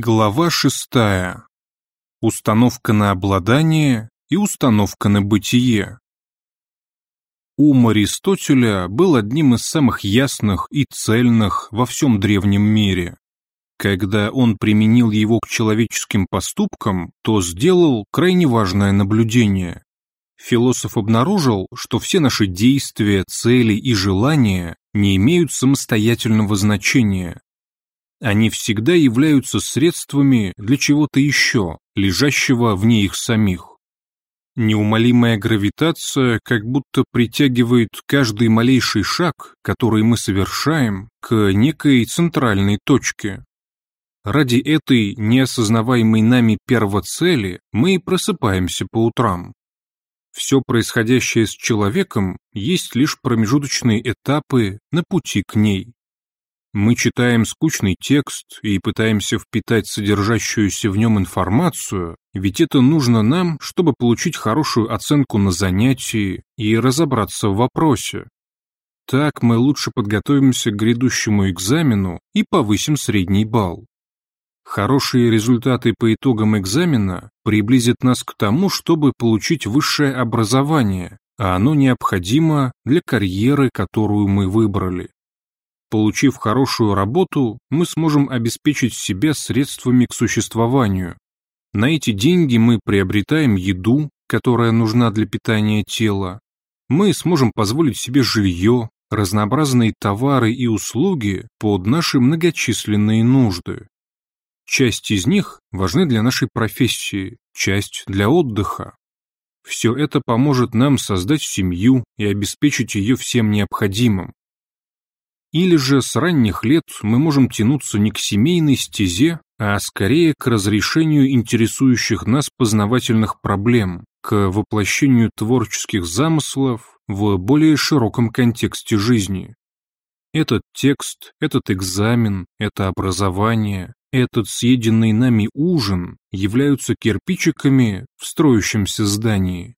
Глава шестая. Установка на обладание и установка на бытие. Ум Аристотеля был одним из самых ясных и цельных во всем древнем мире. Когда он применил его к человеческим поступкам, то сделал крайне важное наблюдение. Философ обнаружил, что все наши действия, цели и желания не имеют самостоятельного значения, они всегда являются средствами для чего-то еще, лежащего вне их самих. Неумолимая гравитация как будто притягивает каждый малейший шаг, который мы совершаем, к некой центральной точке. Ради этой неосознаваемой нами первоцели мы и просыпаемся по утрам. Все происходящее с человеком есть лишь промежуточные этапы на пути к ней. Мы читаем скучный текст и пытаемся впитать содержащуюся в нем информацию, ведь это нужно нам, чтобы получить хорошую оценку на занятии и разобраться в вопросе. Так мы лучше подготовимся к грядущему экзамену и повысим средний балл. Хорошие результаты по итогам экзамена приблизят нас к тому, чтобы получить высшее образование, а оно необходимо для карьеры, которую мы выбрали. Получив хорошую работу, мы сможем обеспечить себя средствами к существованию. На эти деньги мы приобретаем еду, которая нужна для питания тела. Мы сможем позволить себе жилье, разнообразные товары и услуги под наши многочисленные нужды. Часть из них важны для нашей профессии, часть для отдыха. Все это поможет нам создать семью и обеспечить ее всем необходимым. Или же с ранних лет мы можем тянуться не к семейной стезе, а скорее к разрешению интересующих нас познавательных проблем, к воплощению творческих замыслов в более широком контексте жизни. Этот текст, этот экзамен, это образование, этот съеденный нами ужин являются кирпичиками в строящемся здании.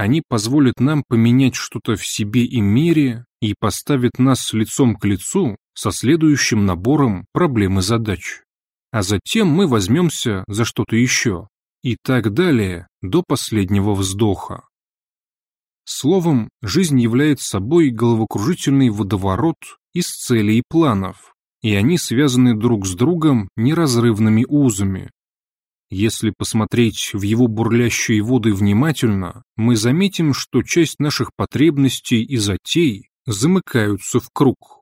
Они позволят нам поменять что-то в себе и мире и поставят нас лицом к лицу со следующим набором проблем и задач. А затем мы возьмемся за что-то еще. И так далее до последнего вздоха. Словом, жизнь является собой головокружительный водоворот из целей и планов, и они связаны друг с другом неразрывными узами, если посмотреть в его бурлящие воды внимательно, мы заметим, что часть наших потребностей и затей замыкаются в круг.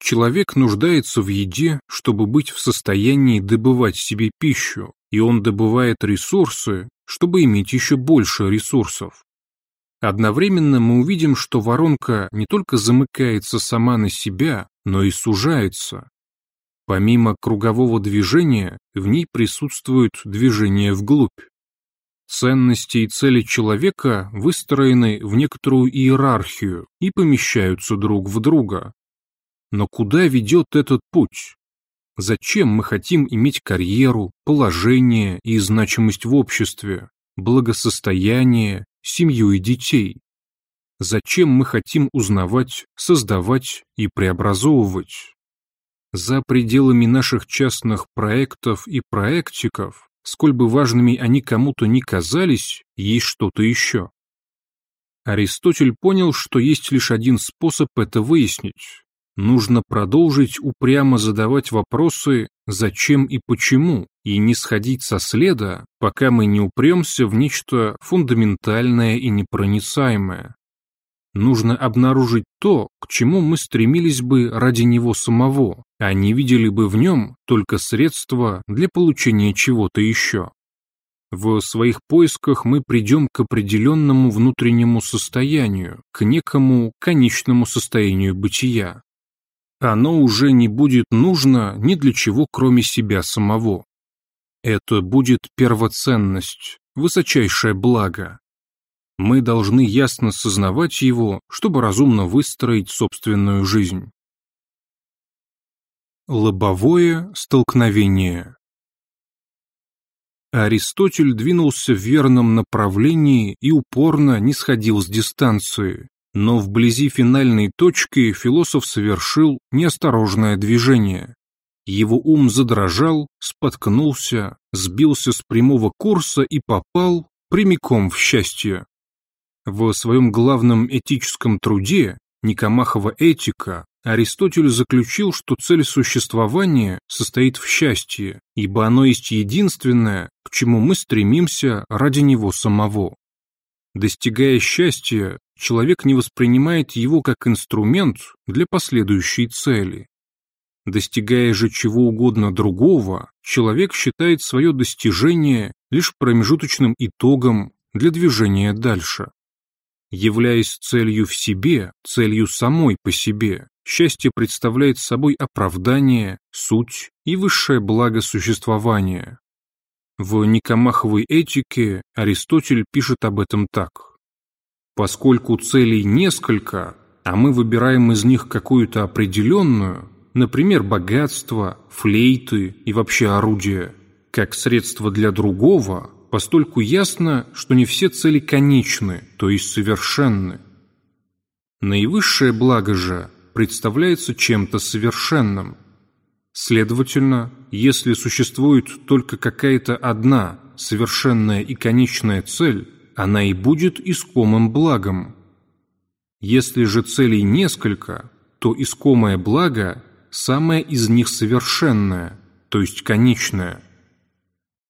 Человек нуждается в еде, чтобы быть в состоянии добывать себе пищу, и он добывает ресурсы, чтобы иметь еще больше ресурсов. Одновременно мы увидим, что воронка не только замыкается сама на себя, но и сужается, Помимо кругового движения, в ней присутствует движение вглубь. Ценности и цели человека выстроены в некоторую иерархию и помещаются друг в друга. Но куда ведет этот путь? Зачем мы хотим иметь карьеру, положение и значимость в обществе, благосостояние, семью и детей? Зачем мы хотим узнавать, создавать и преобразовывать? За пределами наших частных проектов и проектиков, сколь бы важными они кому-то ни казались, есть что-то еще. Аристотель понял, что есть лишь один способ это выяснить. Нужно продолжить упрямо задавать вопросы «зачем» и «почему» и не сходить со следа, пока мы не упремся в нечто фундаментальное и непроницаемое. Нужно обнаружить то, к чему мы стремились бы ради него самого, а не видели бы в нем только средства для получения чего-то еще. В своих поисках мы придем к определенному внутреннему состоянию, к некому конечному состоянию бытия. Оно уже не будет нужно ни для чего, кроме себя самого. Это будет первоценность, высочайшее благо, мы должны ясно сознавать его, чтобы разумно выстроить собственную жизнь. Лобовое столкновение Аристотель двинулся в верном направлении и упорно не сходил с дистанции, но вблизи финальной точки философ совершил неосторожное движение. его ум задрожал, споткнулся, сбился с прямого курса и попал прямиком в счастье. В своем главном этическом труде «Никомахова этика» Аристотель заключил, что цель существования состоит в счастье, ибо оно есть единственное, к чему мы стремимся ради него самого. Достигая счастья, человек не воспринимает его как инструмент для последующей цели. Достигая же чего угодно другого, человек считает свое достижение лишь промежуточным итогом для движения дальше. Являясь целью в себе, целью самой по себе, счастье представляет собой оправдание, суть и высшее благо существования. В Никомаховой этике Аристотель пишет об этом так. Поскольку целей несколько, а мы выбираем из них какую-то определенную, например, богатство, флейты и вообще орудия, как средство для другого, постольку ясно, что не все цели конечны, то есть совершенны. Наивысшее благо же представляется чем-то совершенным. Следовательно, если существует только какая-то одна совершенная и конечная цель, она и будет искомым благом. Если же целей несколько, то искомое благо – самое из них совершенное, то есть конечное –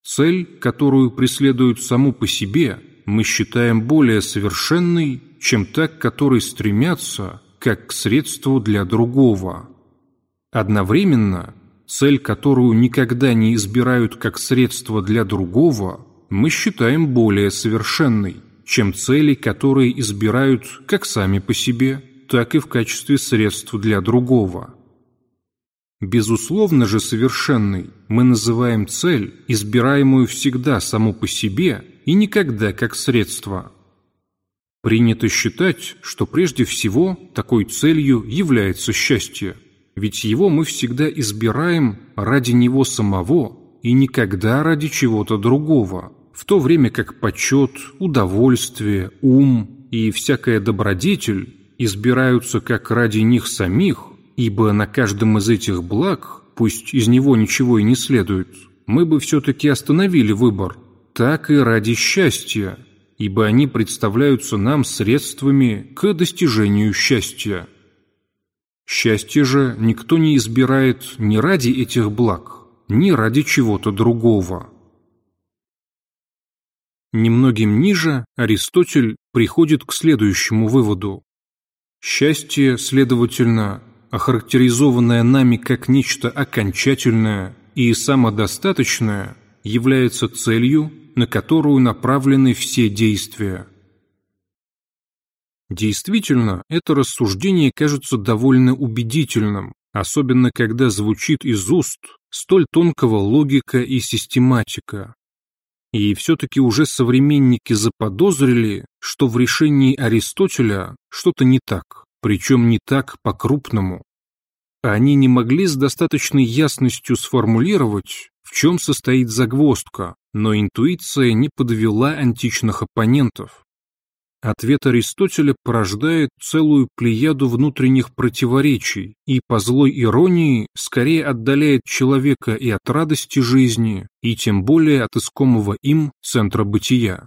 Цель, которую преследуют саму по себе, мы считаем более совершенной, чем та, к которой стремятся, как к средству для другого. Одновременно, цель, которую никогда не избирают как средство для другого, мы считаем более совершенной, чем цели, которые избирают как сами по себе, так и в качестве средства для другого. Безусловно же совершенной мы называем цель, избираемую всегда саму по себе и никогда как средство. Принято считать, что прежде всего такой целью является счастье, ведь его мы всегда избираем ради него самого и никогда ради чего-то другого, в то время как почет, удовольствие, ум и всякая добродетель избираются как ради них самих, ибо на каждом из этих благ, пусть из него ничего и не следует, мы бы все-таки остановили выбор, так и ради счастья, ибо они представляются нам средствами к достижению счастья. Счастье же никто не избирает ни ради этих благ, ни ради чего-то другого. Немногим ниже Аристотель приходит к следующему выводу. Счастье, следовательно, охарактеризованное нами как нечто окончательное и самодостаточное, является целью, на которую направлены все действия. Действительно, это рассуждение кажется довольно убедительным, особенно когда звучит из уст столь тонкого логика и систематика. И все-таки уже современники заподозрили, что в решении Аристотеля что-то не так причем не так по-крупному. Они не могли с достаточной ясностью сформулировать, в чем состоит загвоздка, но интуиция не подвела античных оппонентов. Ответ Аристотеля порождает целую плеяду внутренних противоречий и по злой иронии скорее отдаляет человека и от радости жизни, и тем более от искомого им центра бытия.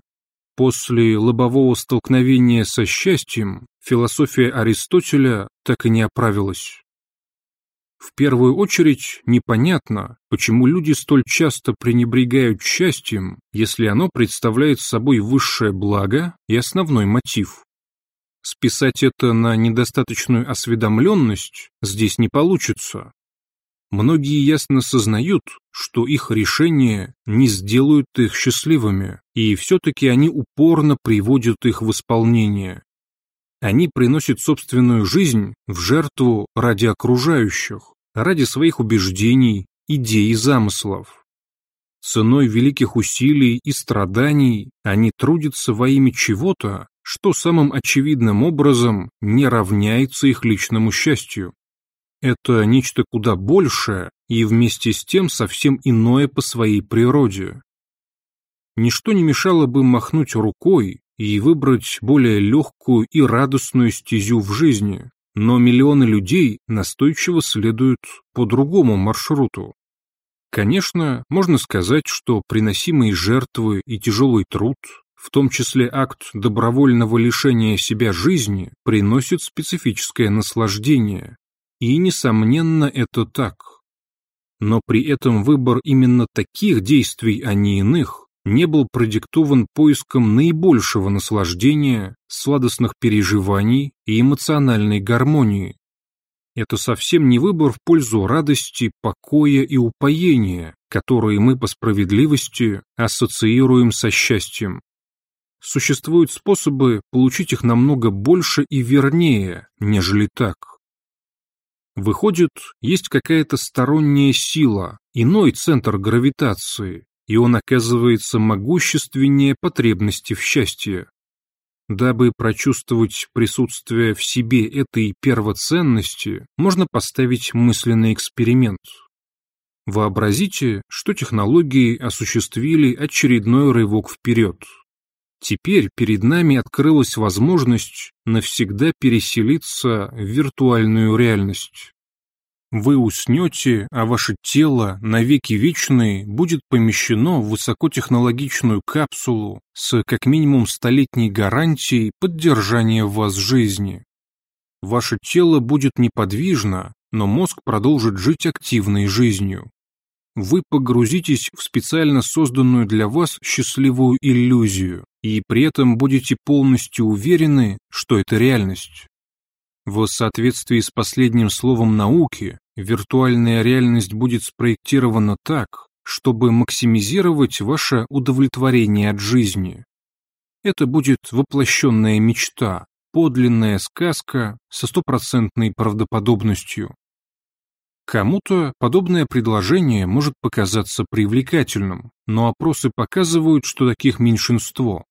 После лобового столкновения со счастьем философия Аристотеля так и не оправилась. В первую очередь непонятно, почему люди столь часто пренебрегают счастьем, если оно представляет собой высшее благо и основной мотив. Списать это на недостаточную осведомленность здесь не получится. Многие ясно сознают, что их решения не сделают их счастливыми, и все-таки они упорно приводят их в исполнение. Они приносят собственную жизнь в жертву ради окружающих, ради своих убеждений, идей и замыслов. Ценой великих усилий и страданий они трудятся во имя чего-то, что самым очевидным образом не равняется их личному счастью. Это нечто куда большее и вместе с тем совсем иное по своей природе. Ничто не мешало бы махнуть рукой и выбрать более легкую и радостную стезю в жизни, но миллионы людей настойчиво следуют по другому маршруту. Конечно, можно сказать, что приносимые жертвы и тяжелый труд, в том числе акт добровольного лишения себя жизни, приносит специфическое наслаждение. И, несомненно, это так. Но при этом выбор именно таких действий, а не иных, не был продиктован поиском наибольшего наслаждения, сладостных переживаний и эмоциональной гармонии. Это совсем не выбор в пользу радости, покоя и упоения, которые мы по справедливости ассоциируем со счастьем. Существуют способы получить их намного больше и вернее, нежели так. Выходит, есть какая-то сторонняя сила, иной центр гравитации, и он оказывается могущественнее потребности в счастье. Дабы прочувствовать присутствие в себе этой первоценности, можно поставить мысленный эксперимент. Вообразите, что технологии осуществили очередной рывок вперед. Теперь перед нами открылась возможность навсегда переселиться в виртуальную реальность. Вы уснете, а ваше тело навеки вечные будет помещено в высокотехнологичную капсулу с как минимум столетней гарантией поддержания вас жизни. Ваше тело будет неподвижно, но мозг продолжит жить активной жизнью. Вы погрузитесь в специально созданную для вас счастливую иллюзию и при этом будете полностью уверены, что это реальность. В соответствии с последним словом науки, виртуальная реальность будет спроектирована так, чтобы максимизировать ваше удовлетворение от жизни. Это будет воплощенная мечта, подлинная сказка со стопроцентной правдоподобностью. Кому-то подобное предложение может показаться привлекательным, но опросы показывают, что таких меньшинство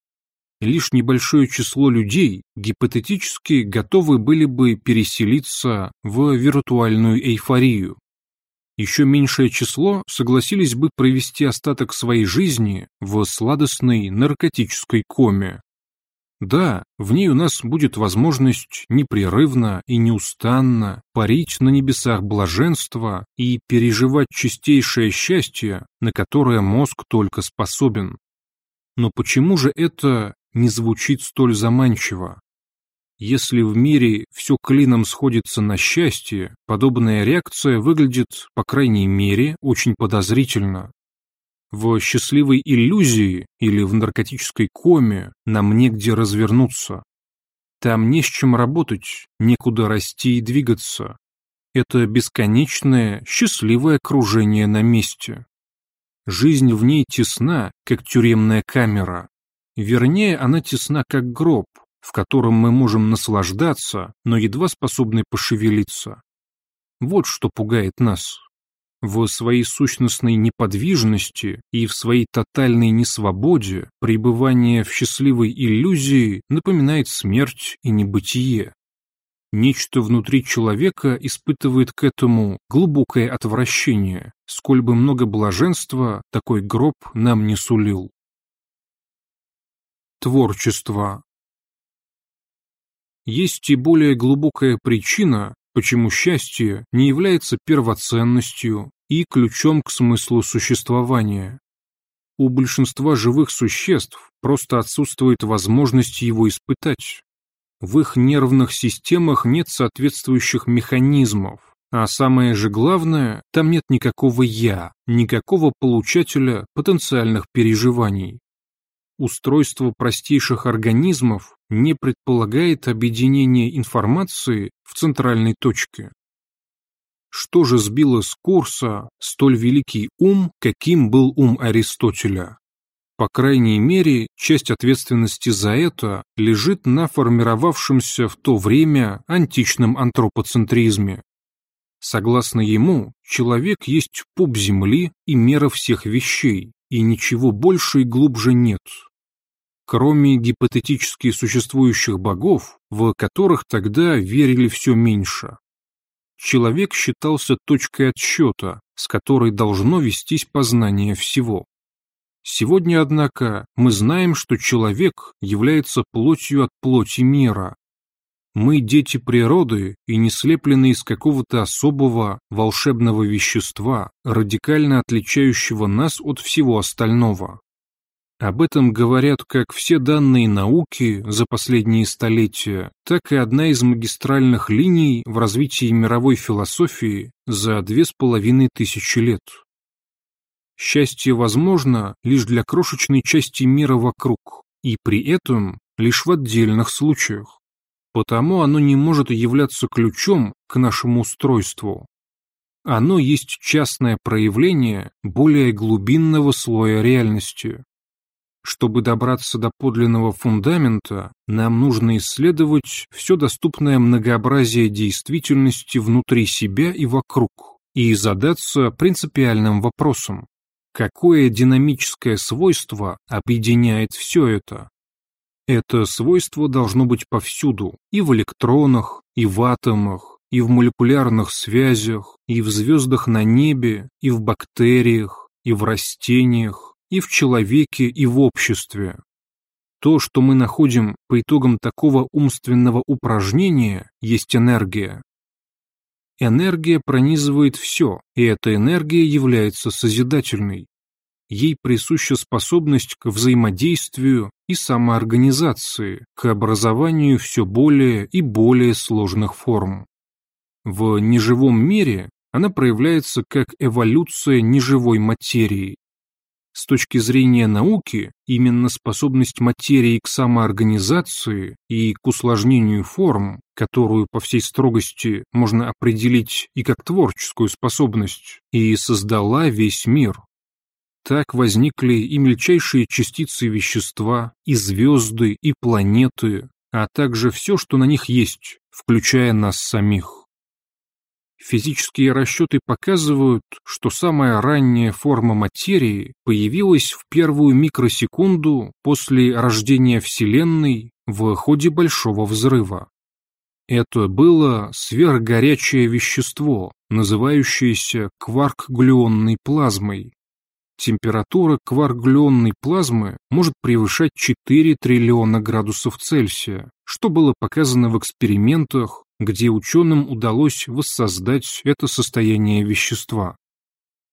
лишь небольшое число людей гипотетически готовы были бы переселиться в виртуальную эйфорию. Еще меньшее число согласились бы провести остаток своей жизни в сладостной наркотической коме. Да, в ней у нас будет возможность непрерывно и неустанно парить на небесах блаженства и переживать чистейшее счастье, на которое мозг только способен. Но почему же это не звучит столь заманчиво. Если в мире все клином сходится на счастье, подобная реакция выглядит, по крайней мере, очень подозрительно. В счастливой иллюзии или в наркотической коме нам негде развернуться. Там не с чем работать, некуда расти и двигаться. Это бесконечное, счастливое окружение на месте. Жизнь в ней тесна, как тюремная камера. Вернее, она тесна как гроб, в котором мы можем наслаждаться, но едва способны пошевелиться. Вот что пугает нас. В своей сущностной неподвижности и в своей тотальной несвободе пребывание в счастливой иллюзии напоминает смерть и небытие. Нечто внутри человека испытывает к этому глубокое отвращение, сколь бы много блаженства такой гроб нам не сулил. Творчество. Есть и более глубокая причина, почему счастье не является первоценностью и ключом к смыслу существования. У большинства живых существ просто отсутствует возможность его испытать. В их нервных системах нет соответствующих механизмов, а самое же главное, там нет никакого «я», никакого получателя потенциальных переживаний устройство простейших организмов не предполагает объединение информации в центральной точке. Что же сбило с курса столь великий ум, каким был ум Аристотеля? По крайней мере, часть ответственности за это лежит на формировавшемся в то время античном антропоцентризме. Согласно ему, человек есть пуп земли и мера всех вещей, и ничего больше и глубже нет кроме гипотетически существующих богов, в которых тогда верили все меньше. Человек считался точкой отсчета, с которой должно вестись познание всего. Сегодня, однако, мы знаем, что человек является плотью от плоти мира. Мы дети природы и не слеплены из какого-то особого волшебного вещества, радикально отличающего нас от всего остального. Об этом говорят как все данные науки за последние столетия, так и одна из магистральных линий в развитии мировой философии за две с половиной тысячи лет. Счастье возможно лишь для крошечной части мира вокруг, и при этом лишь в отдельных случаях. Потому оно не может являться ключом к нашему устройству. Оно есть частное проявление более глубинного слоя реальности. Чтобы добраться до подлинного фундамента, нам нужно исследовать все доступное многообразие действительности внутри себя и вокруг и задаться принципиальным вопросом. Какое динамическое свойство объединяет все это? Это свойство должно быть повсюду, и в электронах, и в атомах, и в молекулярных связях, и в звездах на небе, и в бактериях, и в растениях, и в человеке, и в обществе. То, что мы находим по итогам такого умственного упражнения, есть энергия. Энергия пронизывает все, и эта энергия является созидательной ей присуща способность к взаимодействию и самоорганизации, к образованию все более и более сложных форм. В неживом мире она проявляется как эволюция неживой материи. С точки зрения науки, именно способность материи к самоорганизации и к усложнению форм, которую по всей строгости можно определить и как творческую способность, и создала весь мир. Так возникли и мельчайшие частицы вещества, и звезды, и планеты, а также все, что на них есть, включая нас самих. Физические расчеты показывают, что самая ранняя форма материи появилась в первую микросекунду после рождения Вселенной в ходе Большого Взрыва. Это было сверхгорячее вещество, называющееся кварк-глюонной плазмой, температура кваргленной плазмы может превышать 4 триллиона градусов Цельсия, что было показано в экспериментах, где ученым удалось воссоздать это состояние вещества.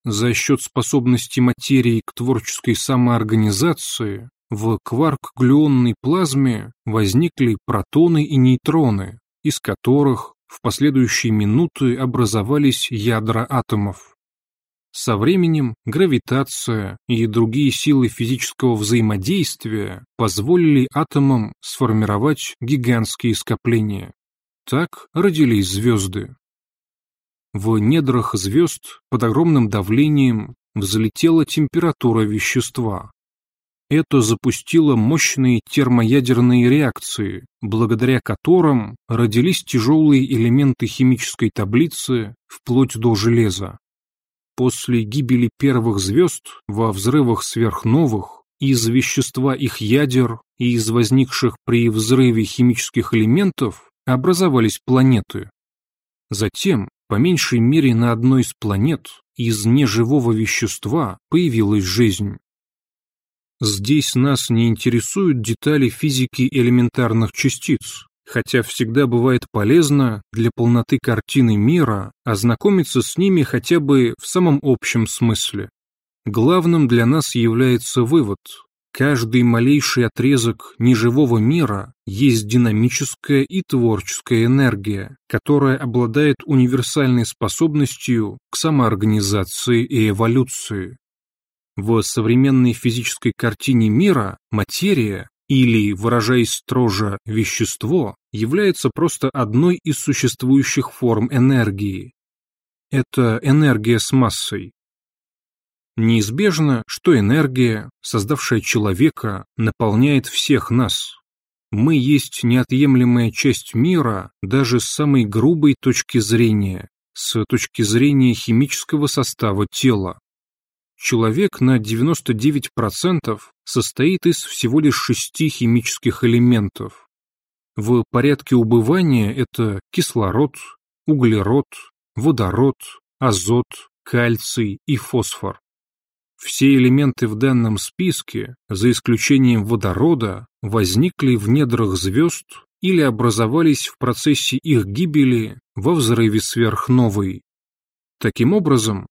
За счет способности материи к творческой самоорганизации в кварк-глюонной плазме возникли протоны и нейтроны, из которых в последующие минуты образовались ядра атомов. Со временем гравитация и другие силы физического взаимодействия позволили атомам сформировать гигантские скопления. Так родились звезды. В недрах звезд под огромным давлением взлетела температура вещества. Это запустило мощные термоядерные реакции, благодаря которым родились тяжелые элементы химической таблицы вплоть до железа. После гибели первых звезд во взрывах сверхновых из вещества их ядер и из возникших при взрыве химических элементов образовались планеты. Затем, по меньшей мере на одной из планет, из неживого вещества появилась жизнь. Здесь нас не интересуют детали физики элементарных частиц, хотя всегда бывает полезно для полноты картины мира ознакомиться с ними хотя бы в самом общем смысле. Главным для нас является вывод. Каждый малейший отрезок неживого мира есть динамическая и творческая энергия, которая обладает универсальной способностью к самоорганизации и эволюции. В современной физической картине мира материя или, выражаясь строже, вещество является просто одной из существующих форм энергии. Это энергия с массой. Неизбежно, что энергия, создавшая человека, наполняет всех нас. Мы есть неотъемлемая часть мира даже с самой грубой точки зрения, с точки зрения химического состава тела. Человек на 99% состоит из всего лишь шести химических элементов. В порядке убывания это кислород, углерод, водород, азот, кальций и фосфор. Все элементы в данном списке, за исключением водорода, возникли в недрах звезд или образовались в процессе их гибели во взрыве сверхновой. Таким образом,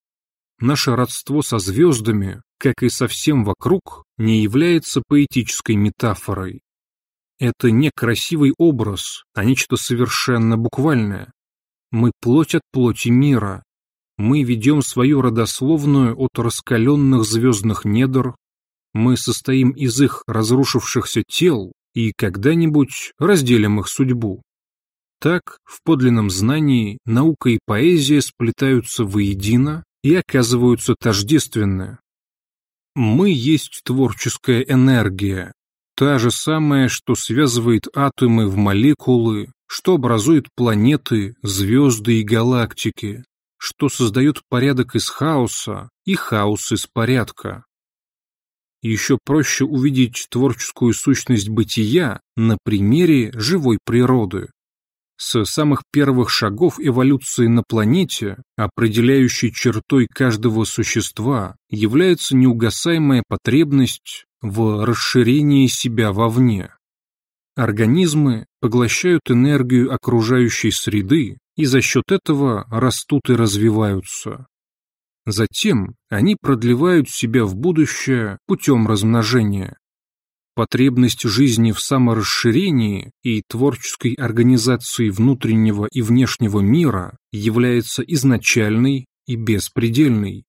наше родство со звездами, как и со всем вокруг, не является поэтической метафорой. Это не красивый образ, а нечто совершенно буквальное. Мы плоть от плоти мира. Мы ведем свою родословную от раскаленных звездных недр. Мы состоим из их разрушившихся тел и когда-нибудь разделим их судьбу. Так, в подлинном знании наука и поэзия сплетаются воедино и оказываются тождественны. Мы есть творческая энергия, Та же самая, что связывает атомы в молекулы, что образует планеты, звезды и галактики, что создает порядок из хаоса и хаос из порядка. Еще проще увидеть творческую сущность бытия на примере живой природы. С самых первых шагов эволюции на планете, определяющей чертой каждого существа, является неугасаемая потребность в расширении себя вовне. Организмы поглощают энергию окружающей среды и за счет этого растут и развиваются. Затем они продлевают себя в будущее путем размножения. Потребность жизни в саморасширении и творческой организации внутреннего и внешнего мира является изначальной и беспредельной.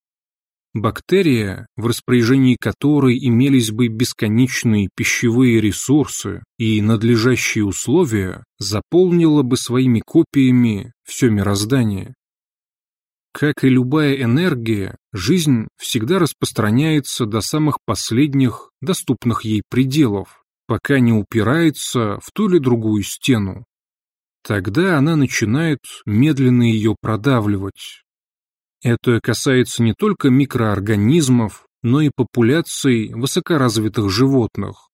Бактерия, в распоряжении которой имелись бы бесконечные пищевые ресурсы и надлежащие условия, заполнила бы своими копиями все мироздание. Как и любая энергия, жизнь всегда распространяется до самых последних, доступных ей пределов, пока не упирается в ту или другую стену. Тогда она начинает медленно ее продавливать, это касается не только микроорганизмов, но и популяций высокоразвитых животных.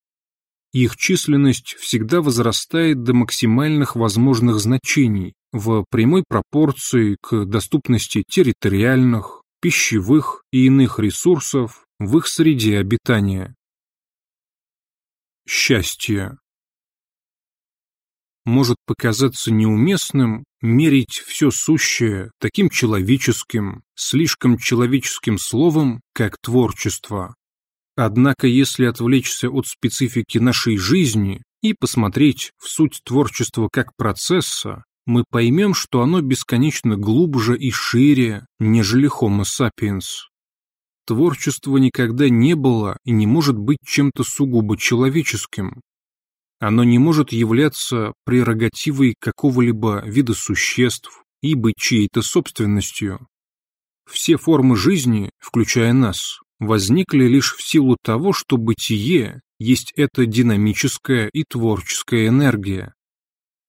Их численность всегда возрастает до максимальных возможных значений в прямой пропорции к доступности территориальных, пищевых и иных ресурсов в их среде обитания. Счастье может показаться неуместным мерить все сущее таким человеческим, слишком человеческим словом, как творчество. Однако если отвлечься от специфики нашей жизни и посмотреть в суть творчества как процесса, мы поймем, что оно бесконечно глубже и шире, нежели Homo sapiens. Творчество никогда не было и не может быть чем-то сугубо человеческим, оно не может являться прерогативой какого-либо вида существ и быть чьей-то собственностью. Все формы жизни, включая нас, возникли лишь в силу того, что бытие есть эта динамическая и творческая энергия.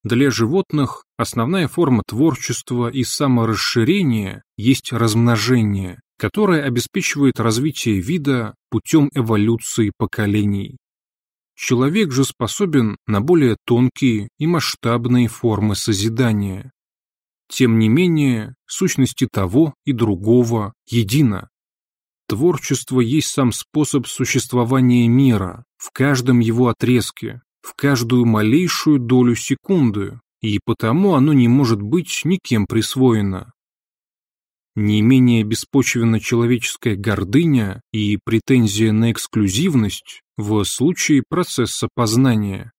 Для животных основная форма творчества и саморасширения есть размножение, которое обеспечивает развитие вида путем эволюции поколений. Человек же способен на более тонкие и масштабные формы созидания. Тем не менее, сущности того и другого едино. Творчество есть сам способ существования мира, в каждом его отрезке, в каждую малейшую долю секунды, и потому оно не может быть никем присвоено. Не менее беспочвенна человеческая гордыня и претензия на эксклюзивность в случае процесса познания.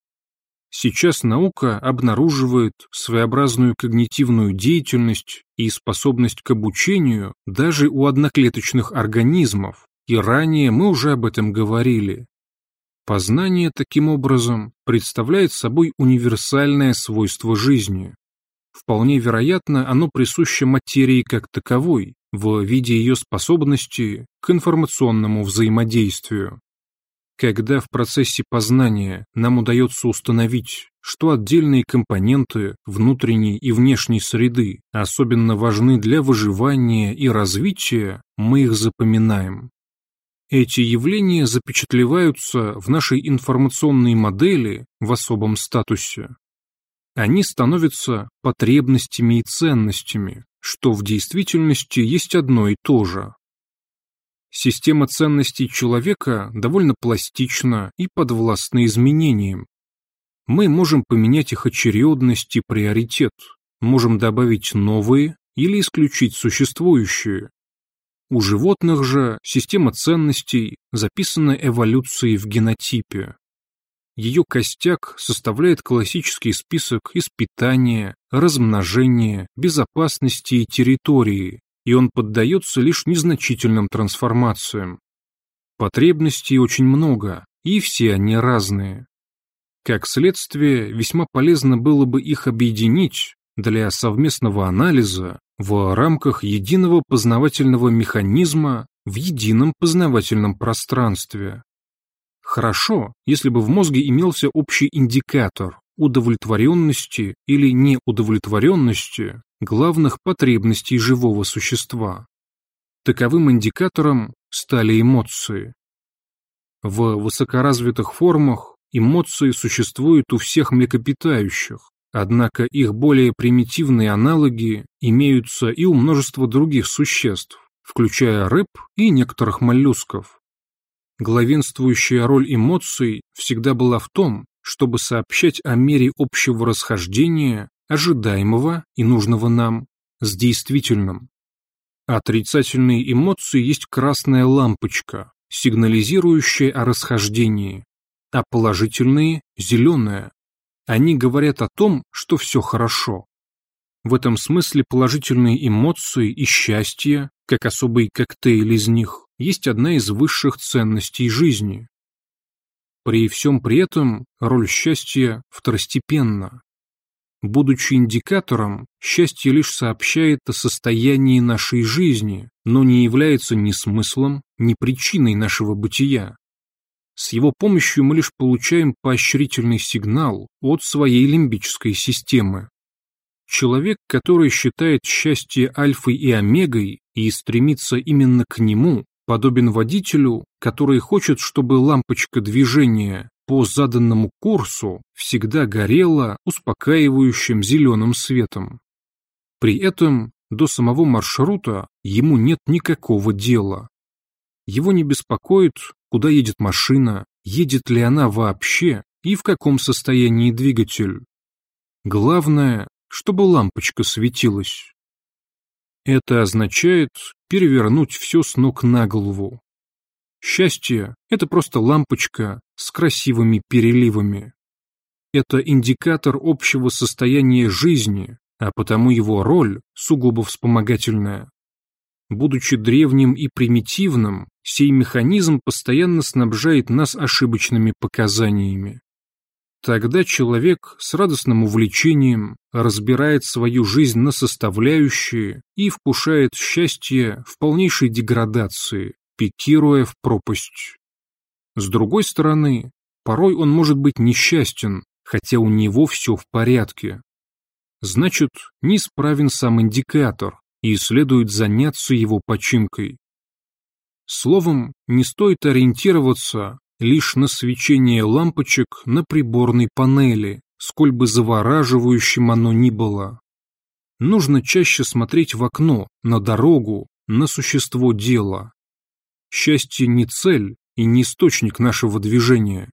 Сейчас наука обнаруживает своеобразную когнитивную деятельность и способность к обучению даже у одноклеточных организмов, и ранее мы уже об этом говорили. Познание, таким образом, представляет собой универсальное свойство жизни. Вполне вероятно, оно присуще материи как таковой, в виде ее способности к информационному взаимодействию. Когда в процессе познания нам удается установить, что отдельные компоненты внутренней и внешней среды особенно важны для выживания и развития, мы их запоминаем. Эти явления запечатлеваются в нашей информационной модели в особом статусе. Они становятся потребностями и ценностями, что в действительности есть одно и то же. Система ценностей человека довольно пластична и подвластна изменениям. мы можем поменять их очередность и приоритет, можем добавить новые или исключить существующие. У животных же система ценностей записана эволюцией в генотипе. Ее костяк составляет классический список из питания, размножения, безопасности и территории, и он поддается лишь незначительным трансформациям. Потребностей очень много, и все они разные. Как следствие, весьма полезно было бы их объединить для совместного анализа в рамках единого познавательного механизма в едином познавательном пространстве. Хорошо, если бы в мозге имелся общий индикатор удовлетворенности или неудовлетворенности главных потребностей живого существа. Таковым индикатором стали эмоции. В высокоразвитых формах эмоции существуют у всех млекопитающих, однако их более примитивные аналоги имеются и у множества других существ, включая рыб и некоторых моллюсков. Главенствующая роль эмоций всегда была в том, чтобы сообщать о мере общего расхождения, ожидаемого и нужного нам, с действительным. Отрицательные эмоции есть красная лампочка, сигнализирующая о расхождении, а положительные – зеленая. Они говорят о том, что все хорошо. В этом смысле положительные эмоции и счастье, как особый коктейль из них, есть одна из высших ценностей жизни. При всем при этом роль счастья второстепенна. Будучи индикатором, счастье лишь сообщает о состоянии нашей жизни, но не является ни смыслом, ни причиной нашего бытия. С его помощью мы лишь получаем поощрительный сигнал от своей лимбической системы. Человек, который считает счастье альфой и омегой и стремится именно к нему, подобен водителю, который хочет, чтобы лампочка движения по заданному курсу всегда горела успокаивающим зеленым светом. При этом до самого маршрута ему нет никакого дела. Его не беспокоит, куда едет машина, едет ли она вообще и в каком состоянии двигатель. Главное, чтобы лампочка светилась. Это означает перевернуть все с ног на голову. Счастье – это просто лампочка с красивыми переливами. Это индикатор общего состояния жизни, а потому его роль сугубо вспомогательная. Будучи древним и примитивным, сей механизм постоянно снабжает нас ошибочными показаниями. Тогда человек с радостным увлечением разбирает свою жизнь на составляющие и вкушает счастье в полнейшей деградации, пикируя в пропасть. С другой стороны, порой он может быть несчастен, хотя у него все в порядке. Значит, неисправен сам индикатор, и следует заняться его починкой. Словом, не стоит ориентироваться лишь на свечение лампочек на приборной панели, сколь бы завораживающим оно ни было. Нужно чаще смотреть в окно, на дорогу, на существо дела. Счастье не цель и не источник нашего движения.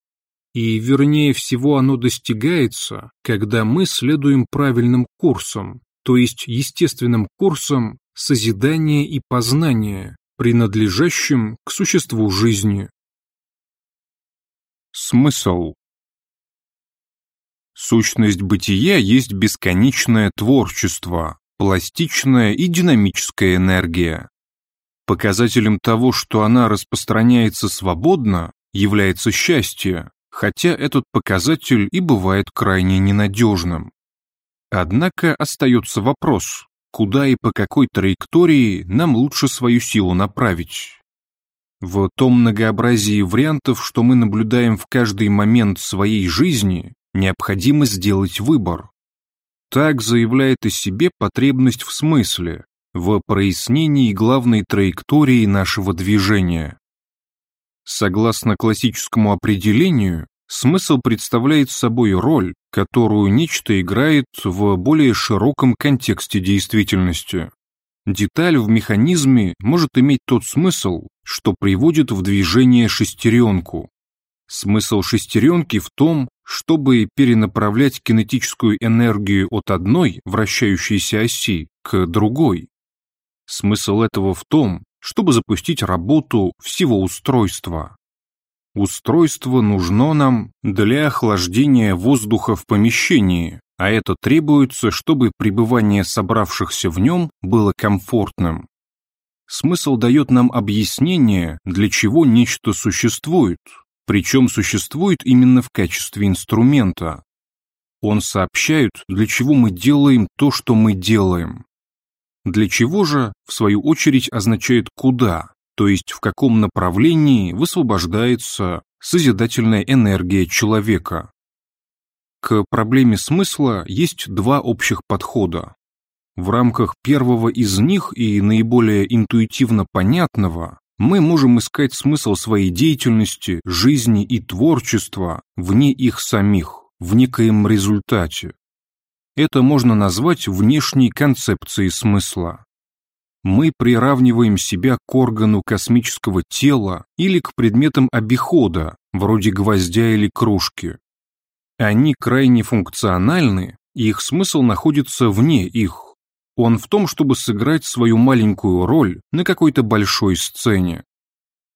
И вернее всего оно достигается, когда мы следуем правильным курсом, то есть естественным курсом созидания и познания, принадлежащим к существу жизни. Смысл Сущность бытия есть бесконечное творчество, пластичная и динамическая энергия. Показателем того, что она распространяется свободно, является счастье, хотя этот показатель и бывает крайне ненадежным. Однако остается вопрос, куда и по какой траектории нам лучше свою силу направить. В том многообразии вариантов, что мы наблюдаем в каждый момент своей жизни, необходимо сделать выбор. Так заявляет о себе потребность в смысле, в прояснении главной траектории нашего движения. Согласно классическому определению, смысл представляет собой роль, которую нечто играет в более широком контексте действительности. Деталь в механизме может иметь тот смысл, что приводит в движение шестеренку. Смысл шестеренки в том, чтобы перенаправлять кинетическую энергию от одной вращающейся оси к другой. Смысл этого в том, чтобы запустить работу всего устройства. Устройство нужно нам для охлаждения воздуха в помещении, а это требуется, чтобы пребывание собравшихся в нем было комфортным. Смысл дает нам объяснение, для чего нечто существует, причем существует именно в качестве инструмента. Он сообщает, для чего мы делаем то, что мы делаем. Для чего же, в свою очередь, означает «куда», то есть в каком направлении высвобождается созидательная энергия человека. К проблеме смысла есть два общих подхода. В рамках первого из них и наиболее интуитивно понятного мы можем искать смысл своей деятельности, жизни и творчества вне их самих, в некоем результате. Это можно назвать внешней концепцией смысла мы приравниваем себя к органу космического тела или к предметам обихода, вроде гвоздя или кружки. Они крайне функциональны, и их смысл находится вне их. Он в том, чтобы сыграть свою маленькую роль на какой-то большой сцене.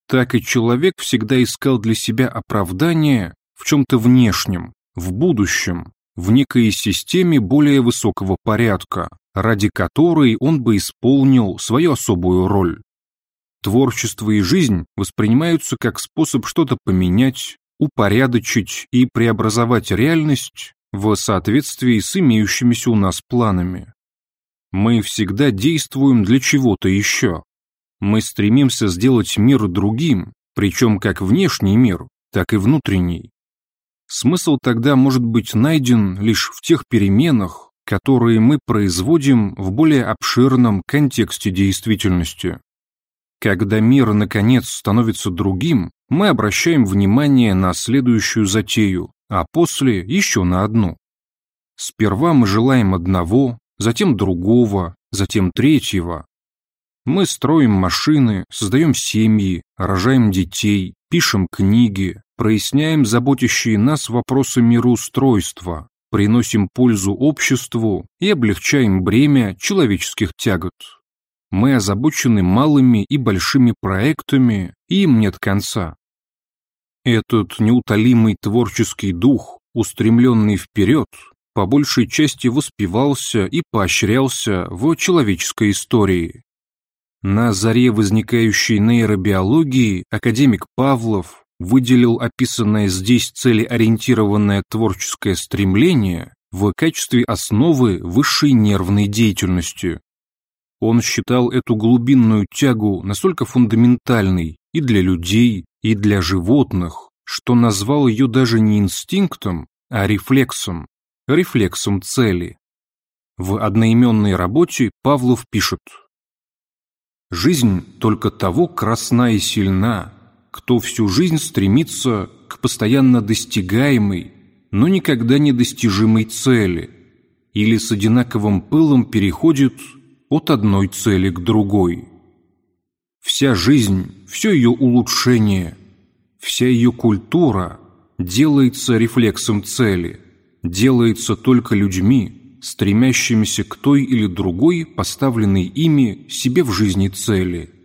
Так и человек всегда искал для себя оправдание в чем-то внешнем, в будущем, в некой системе более высокого порядка, ради которой он бы исполнил свою особую роль. Творчество и жизнь воспринимаются как способ что-то поменять, упорядочить и преобразовать реальность в соответствии с имеющимися у нас планами. Мы всегда действуем для чего-то еще. Мы стремимся сделать мир другим, причем как внешний мир, так и внутренний. Смысл тогда может быть найден лишь в тех переменах, которые мы производим в более обширном контексте действительности. Когда мир, наконец, становится другим, мы обращаем внимание на следующую затею, а после еще на одну. Сперва мы желаем одного, затем другого, затем третьего. Мы строим машины, создаем семьи, рожаем детей, пишем книги, проясняем заботящие нас вопросы мироустройства, приносим пользу обществу и облегчаем бремя человеческих тягот. Мы озабочены малыми и большими проектами, и им нет конца. Этот неутолимый творческий дух, устремленный вперед, по большей части воспевался и поощрялся в человеческой истории. На заре возникающей нейробиологии академик Павлов выделил описанное здесь целеориентированное творческое стремление в качестве основы высшей нервной деятельности. Он считал эту глубинную тягу настолько фундаментальной и для людей, и для животных, что назвал ее даже не инстинктом, а рефлексом, рефлексом цели. В одноименной работе Павлов пишет «Жизнь только того красна и сильна, кто всю жизнь стремится к постоянно достигаемой, но никогда не достижимой цели, или с одинаковым пылом переходит от одной цели к другой. Вся жизнь, все ее улучшение, вся ее культура делается рефлексом цели, делается только людьми, стремящимися к той или другой поставленной ими себе в жизни цели –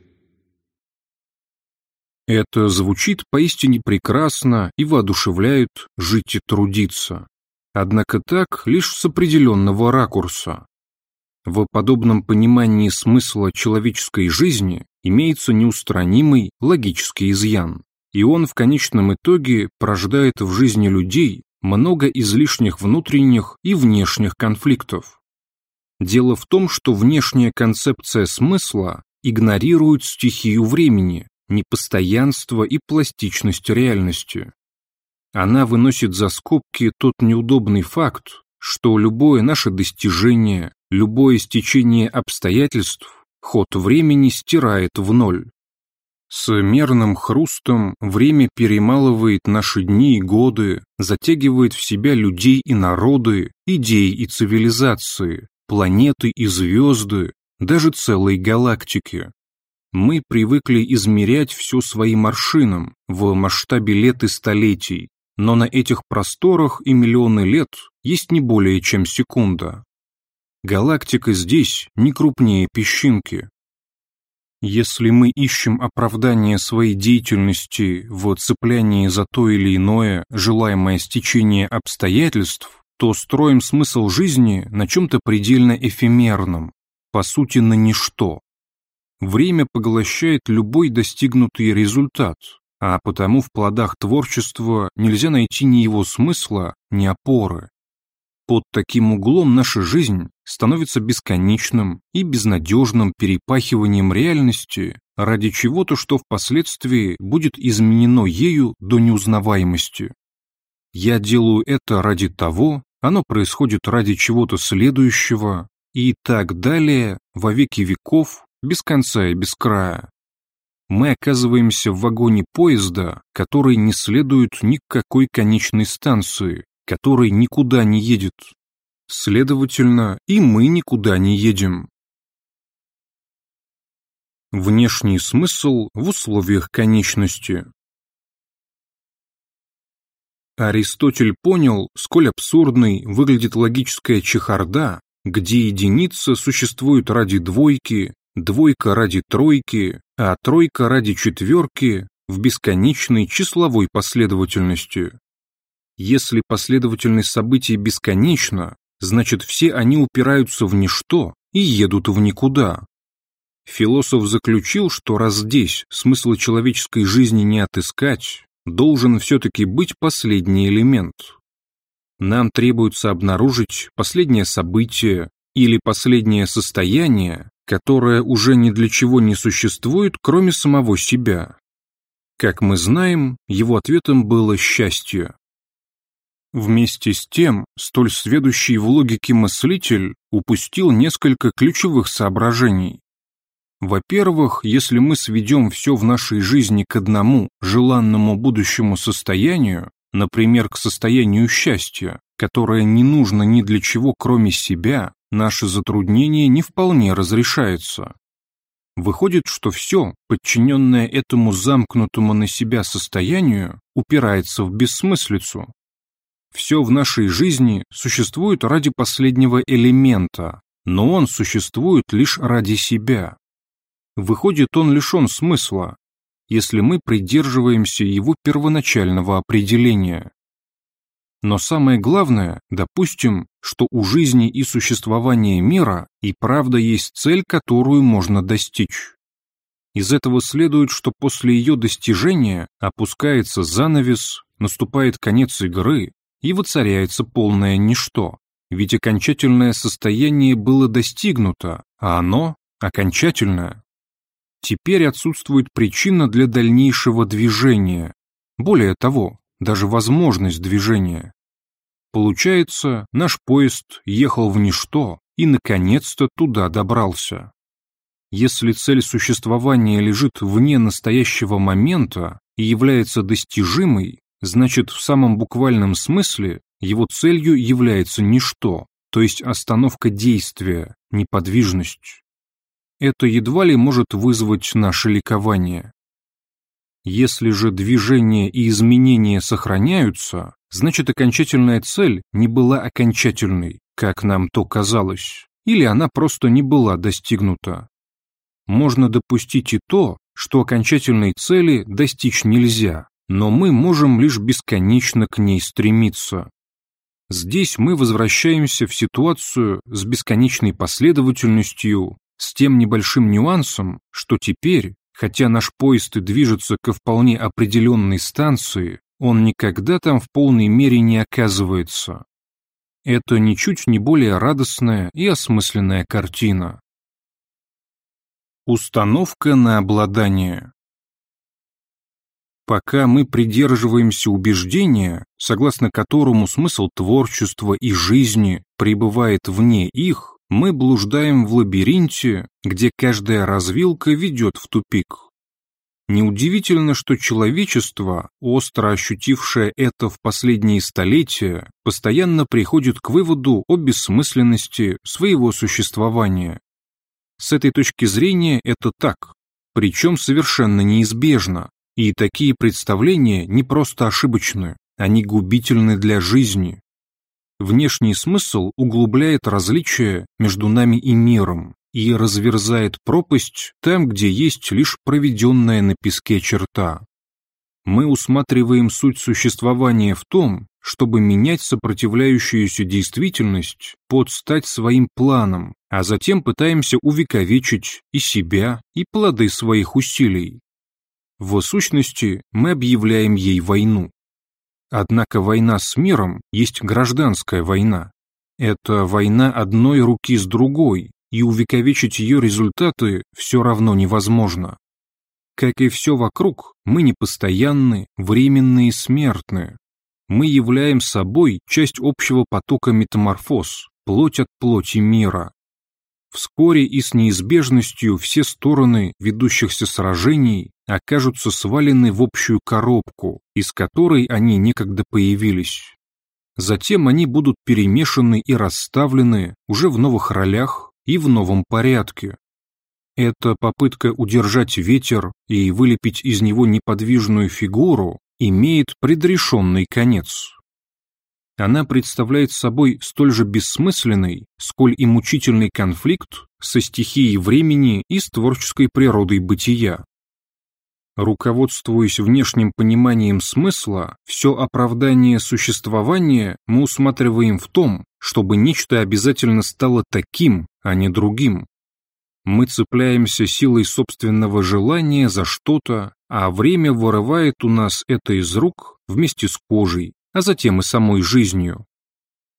это звучит поистине прекрасно и воодушевляет жить и трудиться. Однако так лишь с определенного ракурса. В подобном понимании смысла человеческой жизни имеется неустранимый логический изъян, и он в конечном итоге порождает в жизни людей много излишних внутренних и внешних конфликтов. Дело в том, что внешняя концепция смысла игнорирует стихию времени, непостоянство и пластичность реальности. Она выносит за скобки тот неудобный факт, что любое наше достижение, любое стечение обстоятельств ход времени стирает в ноль. С мерным хрустом время перемалывает наши дни и годы, затягивает в себя людей и народы, идеи и цивилизации, планеты и звезды, даже целые галактики. Мы привыкли измерять все своим аршином в масштабе лет и столетий, но на этих просторах и миллионы лет есть не более чем секунда. Галактика здесь не крупнее песчинки. Если мы ищем оправдание своей деятельности в цеплянии за то или иное желаемое стечение обстоятельств, то строим смысл жизни на чем-то предельно эфемерном, по сути на ничто. Время поглощает любой достигнутый результат, а потому в плодах творчества нельзя найти ни его смысла, ни опоры. Под таким углом наша жизнь становится бесконечным и безнадежным перепахиванием реальности ради чего-то, что впоследствии будет изменено ею до неузнаваемости. Я делаю это ради того, оно происходит ради чего-то следующего, и так далее во веки веков, без конца и без края. Мы оказываемся в вагоне поезда, который не следует ни какой конечной станции, который никуда не едет. Следовательно, и мы никуда не едем. Внешний смысл в условиях конечности Аристотель понял, сколь абсурдной выглядит логическая чехарда, где единица существует ради двойки, двойка ради тройки, а тройка ради четверки в бесконечной числовой последовательности. Если последовательность событий бесконечна, значит все они упираются в ничто и едут в никуда. Философ заключил, что раз здесь смысла человеческой жизни не отыскать, должен все-таки быть последний элемент. Нам требуется обнаружить последнее событие или последнее состояние, которое уже ни для чего не существует, кроме самого себя. Как мы знаем, его ответом было счастье. Вместе с тем, столь сведущий в логике мыслитель упустил несколько ключевых соображений. Во-первых, если мы сведем все в нашей жизни к одному желанному будущему состоянию, например, к состоянию счастья, которое не нужно ни для чего, кроме себя, наше затруднение не вполне разрешается. Выходит, что все, подчиненное этому замкнутому на себя состоянию, упирается в бессмыслицу. Все в нашей жизни существует ради последнего элемента, но он существует лишь ради себя. Выходит, он лишен смысла, если мы придерживаемся его первоначального определения. Но самое главное, допустим, что у жизни и существования мира и правда есть цель, которую можно достичь. Из этого следует, что после ее достижения опускается занавес, наступает конец игры и воцаряется полное ничто. Ведь окончательное состояние было достигнуто, а оно окончательное. Теперь отсутствует причина для дальнейшего движения. Более того, даже возможность движения. Получается, наш поезд ехал в ничто и наконец-то туда добрался. Если цель существования лежит вне настоящего момента и является достижимой, значит в самом буквальном смысле его целью является ничто, то есть остановка действия, неподвижность это едва ли может вызвать наше ликование. Если же движение и изменения сохраняются, значит окончательная цель не была окончательной, как нам то казалось, или она просто не была достигнута. Можно допустить и то, что окончательной цели достичь нельзя, но мы можем лишь бесконечно к ней стремиться. Здесь мы возвращаемся в ситуацию с бесконечной последовательностью, с тем небольшим нюансом, что теперь, хотя наш поезд и движется ко вполне определенной станции, он никогда там в полной мере не оказывается. Это ничуть не более радостная и осмысленная картина. Установка на обладание Пока мы придерживаемся убеждения, согласно которому смысл творчества и жизни пребывает вне их, мы блуждаем в лабиринте, где каждая развилка ведет в тупик. Неудивительно, что человечество, остро ощутившее это в последние столетия, постоянно приходит к выводу о бессмысленности своего существования. С этой точки зрения это так, причем совершенно неизбежно, и такие представления не просто ошибочны, они губительны для жизни. Внешний смысл углубляет различия между нами и миром и разверзает пропасть там, где есть лишь проведенная на песке черта. Мы усматриваем суть существования в том, чтобы менять сопротивляющуюся действительность под стать своим планом, а затем пытаемся увековечить и себя, и плоды своих усилий. В сущности, мы объявляем ей войну. Однако война с миром есть гражданская война. Это война одной руки с другой, и увековечить ее результаты все равно невозможно. Как и все вокруг, мы непостоянны, временные и смертны. Мы являем собой часть общего потока метаморфоз, плоть от плоти мира. Вскоре и с неизбежностью все стороны ведущихся сражений окажутся свалены в общую коробку, из которой они некогда появились. Затем они будут перемешаны и расставлены уже в новых ролях и в новом порядке. Эта попытка удержать ветер и вылепить из него неподвижную фигуру имеет предрешенный конец. Она представляет собой столь же бессмысленный, сколь и мучительный конфликт со стихией времени и с творческой природой бытия. Руководствуясь внешним пониманием смысла, все оправдание существования мы усматриваем в том, чтобы нечто обязательно стало таким, а не другим. Мы цепляемся силой собственного желания за что-то, а время вырывает у нас это из рук вместе с кожей, а затем и самой жизнью.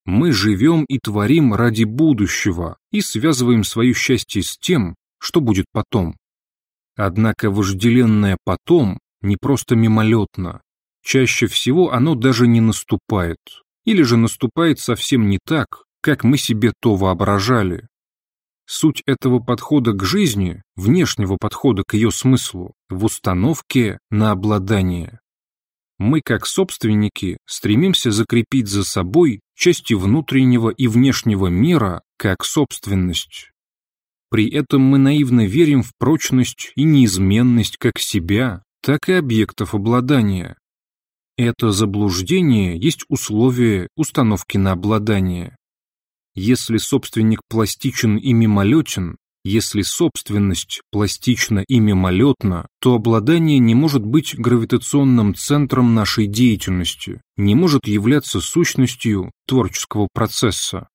Мы живем и творим ради будущего и связываем свое счастье с тем, что будет потом. Однако вожделенное потом не просто мимолетно. Чаще всего оно даже не наступает. Или же наступает совсем не так, как мы себе то воображали. Суть этого подхода к жизни, внешнего подхода к ее смыслу, в установке на обладание мы, как собственники, стремимся закрепить за собой части внутреннего и внешнего мира как собственность. При этом мы наивно верим в прочность и неизменность как себя, так и объектов обладания. Это заблуждение есть условие установки на обладание. Если собственник пластичен и мимолетен, если собственность пластична и мимолетна, то обладание не может быть гравитационным центром нашей деятельности, не может являться сущностью творческого процесса.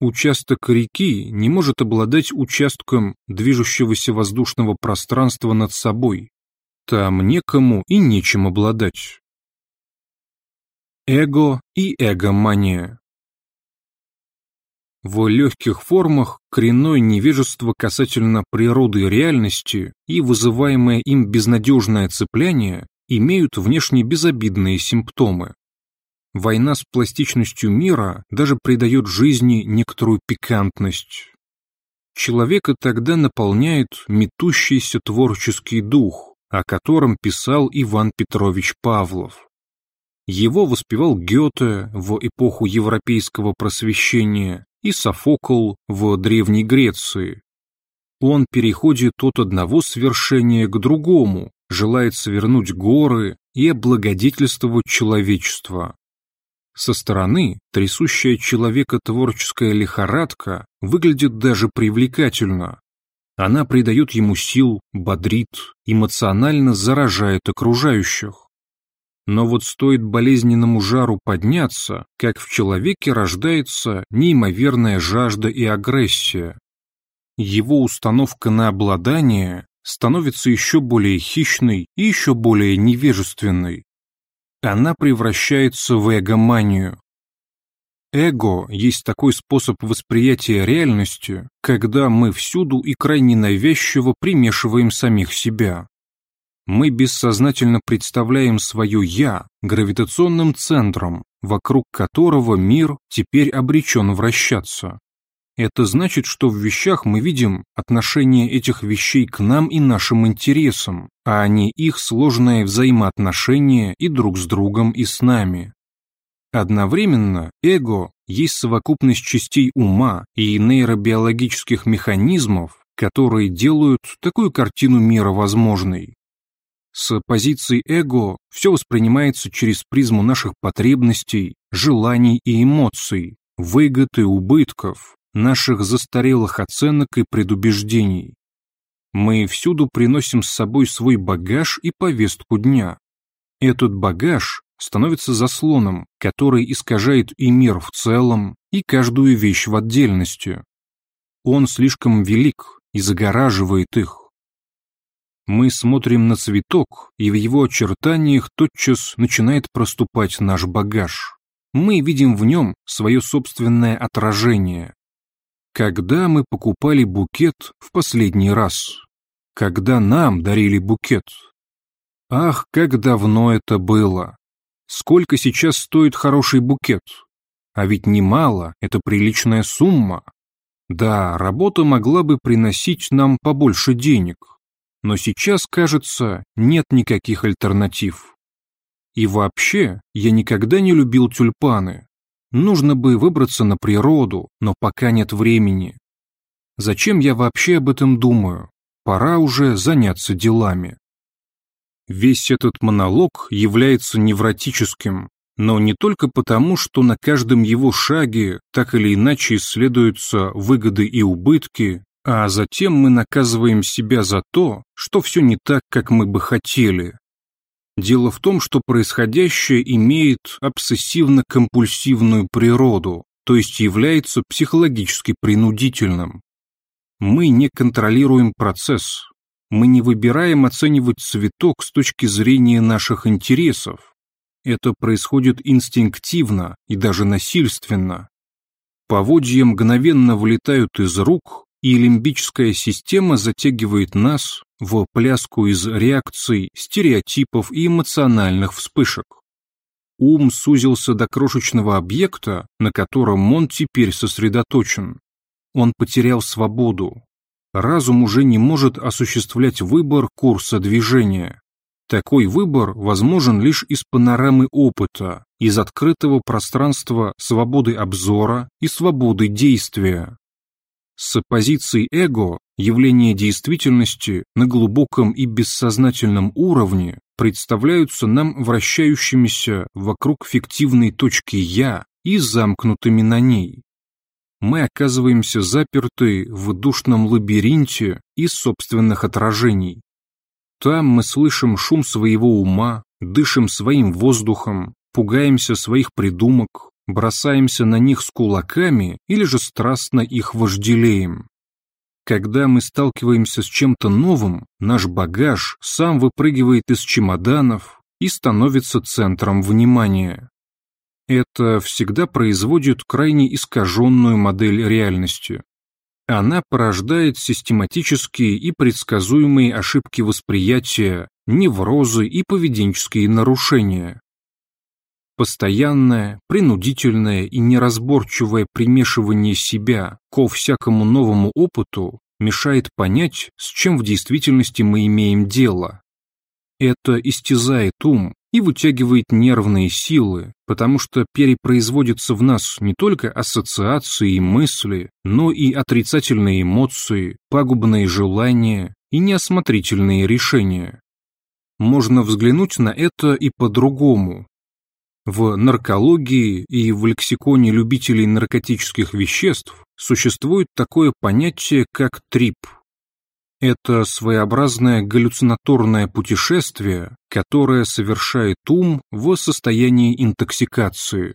Участок реки не может обладать участком движущегося воздушного пространства над собой. Там некому и нечем обладать. Эго и эгомания в легких формах коренное невежество касательно природы реальности и вызываемое им безнадежное цепляние имеют внешне безобидные симптомы. Война с пластичностью мира даже придает жизни некоторую пикантность. Человека тогда наполняет метущийся творческий дух, о котором писал Иван Петрович Павлов. Его воспевал Гёте в эпоху европейского просвещения и Софокл в Древней Греции. Он переходит от одного свершения к другому, желает свернуть горы и облагодетельствовать человечество. Со стороны трясущая человека творческая лихорадка выглядит даже привлекательно. Она придает ему сил, бодрит, эмоционально заражает окружающих. Но вот стоит болезненному жару подняться, как в человеке рождается неимоверная жажда и агрессия. Его установка на обладание становится еще более хищной и еще более невежественной. Она превращается в эгоманию. Эго есть такой способ восприятия реальности, когда мы всюду и крайне навязчиво примешиваем самих себя мы бессознательно представляем свое «я» гравитационным центром, вокруг которого мир теперь обречен вращаться. Это значит, что в вещах мы видим отношение этих вещей к нам и нашим интересам, а не их сложное взаимоотношение и друг с другом, и с нами. Одновременно эго есть совокупность частей ума и нейробиологических механизмов, которые делают такую картину мира возможной. С позиции эго все воспринимается через призму наших потребностей, желаний и эмоций, выгод и убытков, наших застарелых оценок и предубеждений. Мы всюду приносим с собой свой багаж и повестку дня. Этот багаж становится заслоном, который искажает и мир в целом, и каждую вещь в отдельности. Он слишком велик и загораживает их. Мы смотрим на цветок, и в его очертаниях тотчас начинает проступать наш багаж. Мы видим в нем свое собственное отражение. Когда мы покупали букет в последний раз? Когда нам дарили букет? Ах, как давно это было! Сколько сейчас стоит хороший букет? А ведь немало, это приличная сумма. Да, работа могла бы приносить нам побольше денег, но сейчас, кажется, нет никаких альтернатив. И вообще, я никогда не любил тюльпаны. Нужно бы выбраться на природу, но пока нет времени. Зачем я вообще об этом думаю? Пора уже заняться делами. Весь этот монолог является невротическим, но не только потому, что на каждом его шаге так или иначе исследуются выгоды и убытки, а затем мы наказываем себя за то, что все не так, как мы бы хотели. Дело в том, что происходящее имеет обсессивно-компульсивную природу, то есть является психологически принудительным. Мы не контролируем процесс, мы не выбираем оценивать цветок с точки зрения наших интересов. Это происходит инстинктивно и даже насильственно. Поводья мгновенно вылетают из рук, и лимбическая система затягивает нас в пляску из реакций, стереотипов и эмоциональных вспышек. Ум сузился до крошечного объекта, на котором он теперь сосредоточен. Он потерял свободу, разум уже не может осуществлять выбор курса движения. Такой выбор возможен лишь из панорамы опыта, из открытого пространства свободы обзора и свободы действия. С позиции эго явления действительности на глубоком и бессознательном уровне представляются нам вращающимися вокруг фиктивной точки «я» и замкнутыми на ней мы оказываемся заперты в душном лабиринте из собственных отражений. Там мы слышим шум своего ума, дышим своим воздухом, пугаемся своих придумок, бросаемся на них с кулаками или же страстно их вожделеем. Когда мы сталкиваемся с чем-то новым, наш багаж сам выпрыгивает из чемоданов и становится центром внимания. Это всегда производит крайне искаженную модель реальности. Она порождает систематические и предсказуемые ошибки восприятия, неврозы и поведенческие нарушения. Постоянное, принудительное и неразборчивое примешивание себя ко всякому новому опыту мешает понять, с чем в действительности мы имеем дело. Это истязает ум и вытягивает нервные силы, потому что перепроизводятся в нас не только ассоциации и мысли, но и отрицательные эмоции, пагубные желания и неосмотрительные решения. Можно взглянуть на это и по-другому. В наркологии и в лексиконе любителей наркотических веществ существует такое понятие, как трип – это своеобразное галлюцинаторное путешествие, которое совершает ум в состоянии интоксикации.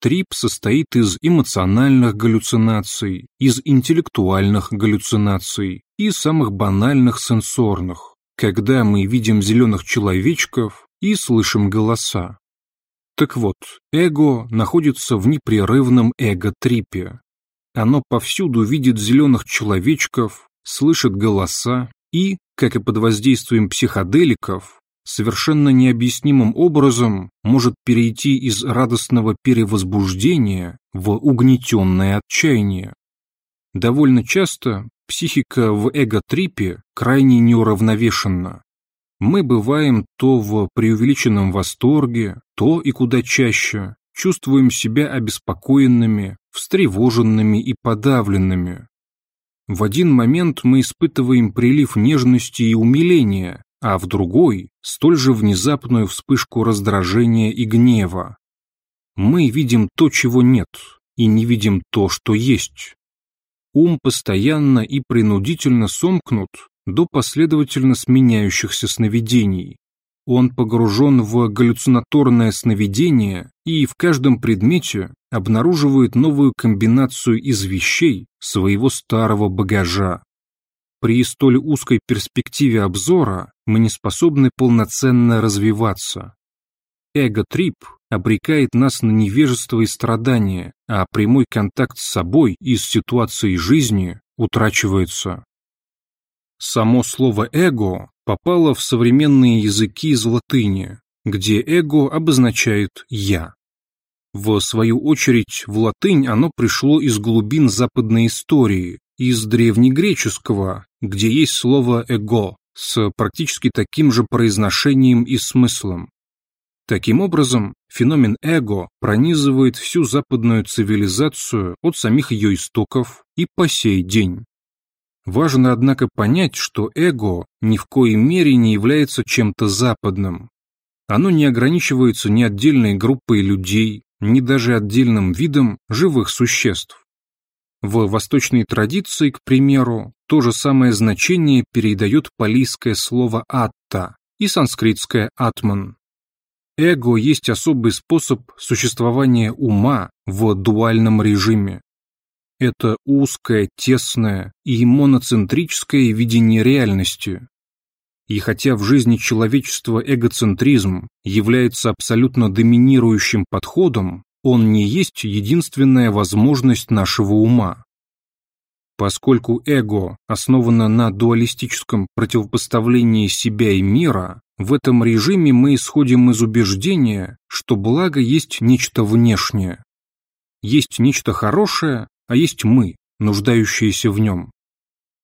Трип состоит из эмоциональных галлюцинаций, из интеллектуальных галлюцинаций и самых банальных сенсорных, когда мы видим зеленых человечков и слышим голоса. Так вот, эго находится в непрерывном эго-трипе. Оно повсюду видит зеленых человечков, слышит голоса и, как и под воздействием психоделиков, совершенно необъяснимым образом может перейти из радостного перевозбуждения в угнетенное отчаяние. Довольно часто психика в эго-трипе крайне неуравновешенна. Мы бываем то в преувеличенном восторге, то и куда чаще чувствуем себя обеспокоенными, встревоженными и подавленными, в один момент мы испытываем прилив нежности и умиления, а в другой – столь же внезапную вспышку раздражения и гнева. Мы видим то, чего нет, и не видим то, что есть. Ум постоянно и принудительно сомкнут до последовательно сменяющихся сновидений. Он погружен в галлюцинаторное сновидение и в каждом предмете обнаруживает новую комбинацию из вещей своего старого багажа. При столь узкой перспективе обзора мы не способны полноценно развиваться. Эго-трип обрекает нас на невежество и страдания, а прямой контакт с собой и с ситуацией жизни утрачивается. Само слово «эго» попало в современные языки из латыни, где «эго» обозначает «я». В свою очередь, в латынь оно пришло из глубин западной истории, из древнегреческого, где есть слово «эго» с практически таким же произношением и смыслом. Таким образом, феномен эго пронизывает всю западную цивилизацию от самих ее истоков и по сей день. Важно, однако, понять, что эго ни в коей мере не является чем-то западным. Оно не ограничивается ни отдельной группой людей, ни даже отдельным видом живых существ. В восточной традиции, к примеру, то же самое значение передает палийское слово «атта» и санскритское «атман». Эго есть особый способ существования ума в дуальном режиме. Это узкое, тесное и моноцентрическое видение реальности. И хотя в жизни человечества эгоцентризм является абсолютно доминирующим подходом, он не есть единственная возможность нашего ума. Поскольку эго основано на дуалистическом противопоставлении себя и мира, в этом режиме мы исходим из убеждения, что благо есть нечто внешнее. Есть нечто хорошее, а есть мы, нуждающиеся в нем.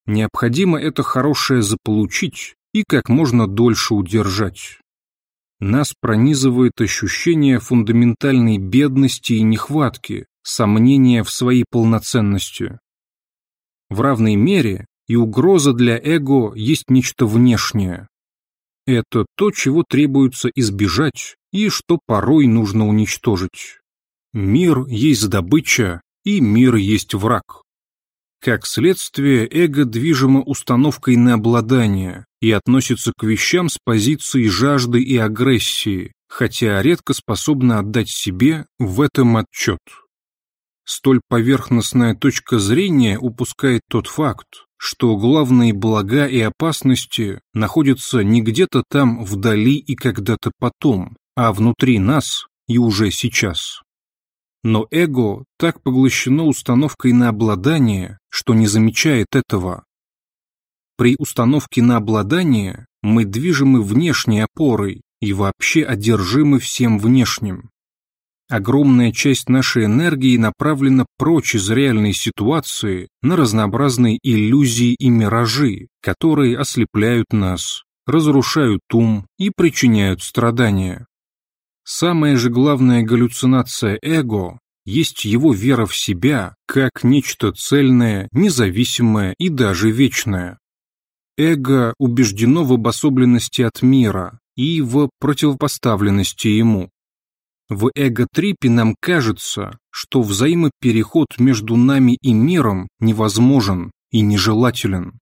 Необходимо это хорошее заполучить и как можно дольше удержать. Нас пронизывает ощущение фундаментальной бедности и нехватки, сомнения в своей полноценности. В равной мере и угроза для эго есть нечто внешнее, это то, чего требуется избежать и что порой нужно уничтожить. Мир есть добыча, и мир есть враг. Как следствие, эго движимо установкой на обладание и относится к вещам с позиции жажды и агрессии, хотя редко способно отдать себе в этом отчет. Столь поверхностная точка зрения упускает тот факт, что главные блага и опасности находятся не где-то там вдали и когда-то потом, а внутри нас и уже сейчас. Но эго так поглощено установкой на обладание, что не замечает этого. При установке на обладание мы движемы внешней опорой и вообще одержимы всем внешним. Огромная часть нашей энергии направлена прочь из реальной ситуации на разнообразные иллюзии и миражи, которые ослепляют нас, разрушают ум и причиняют страдания. Самая же главная галлюцинация эго есть его вера в себя как нечто цельное, независимое и даже вечное. Эго убеждено в обособленности от мира и в противопоставленности ему. В эго-трипе нам кажется, что взаимопереход между нами и миром невозможен и нежелателен.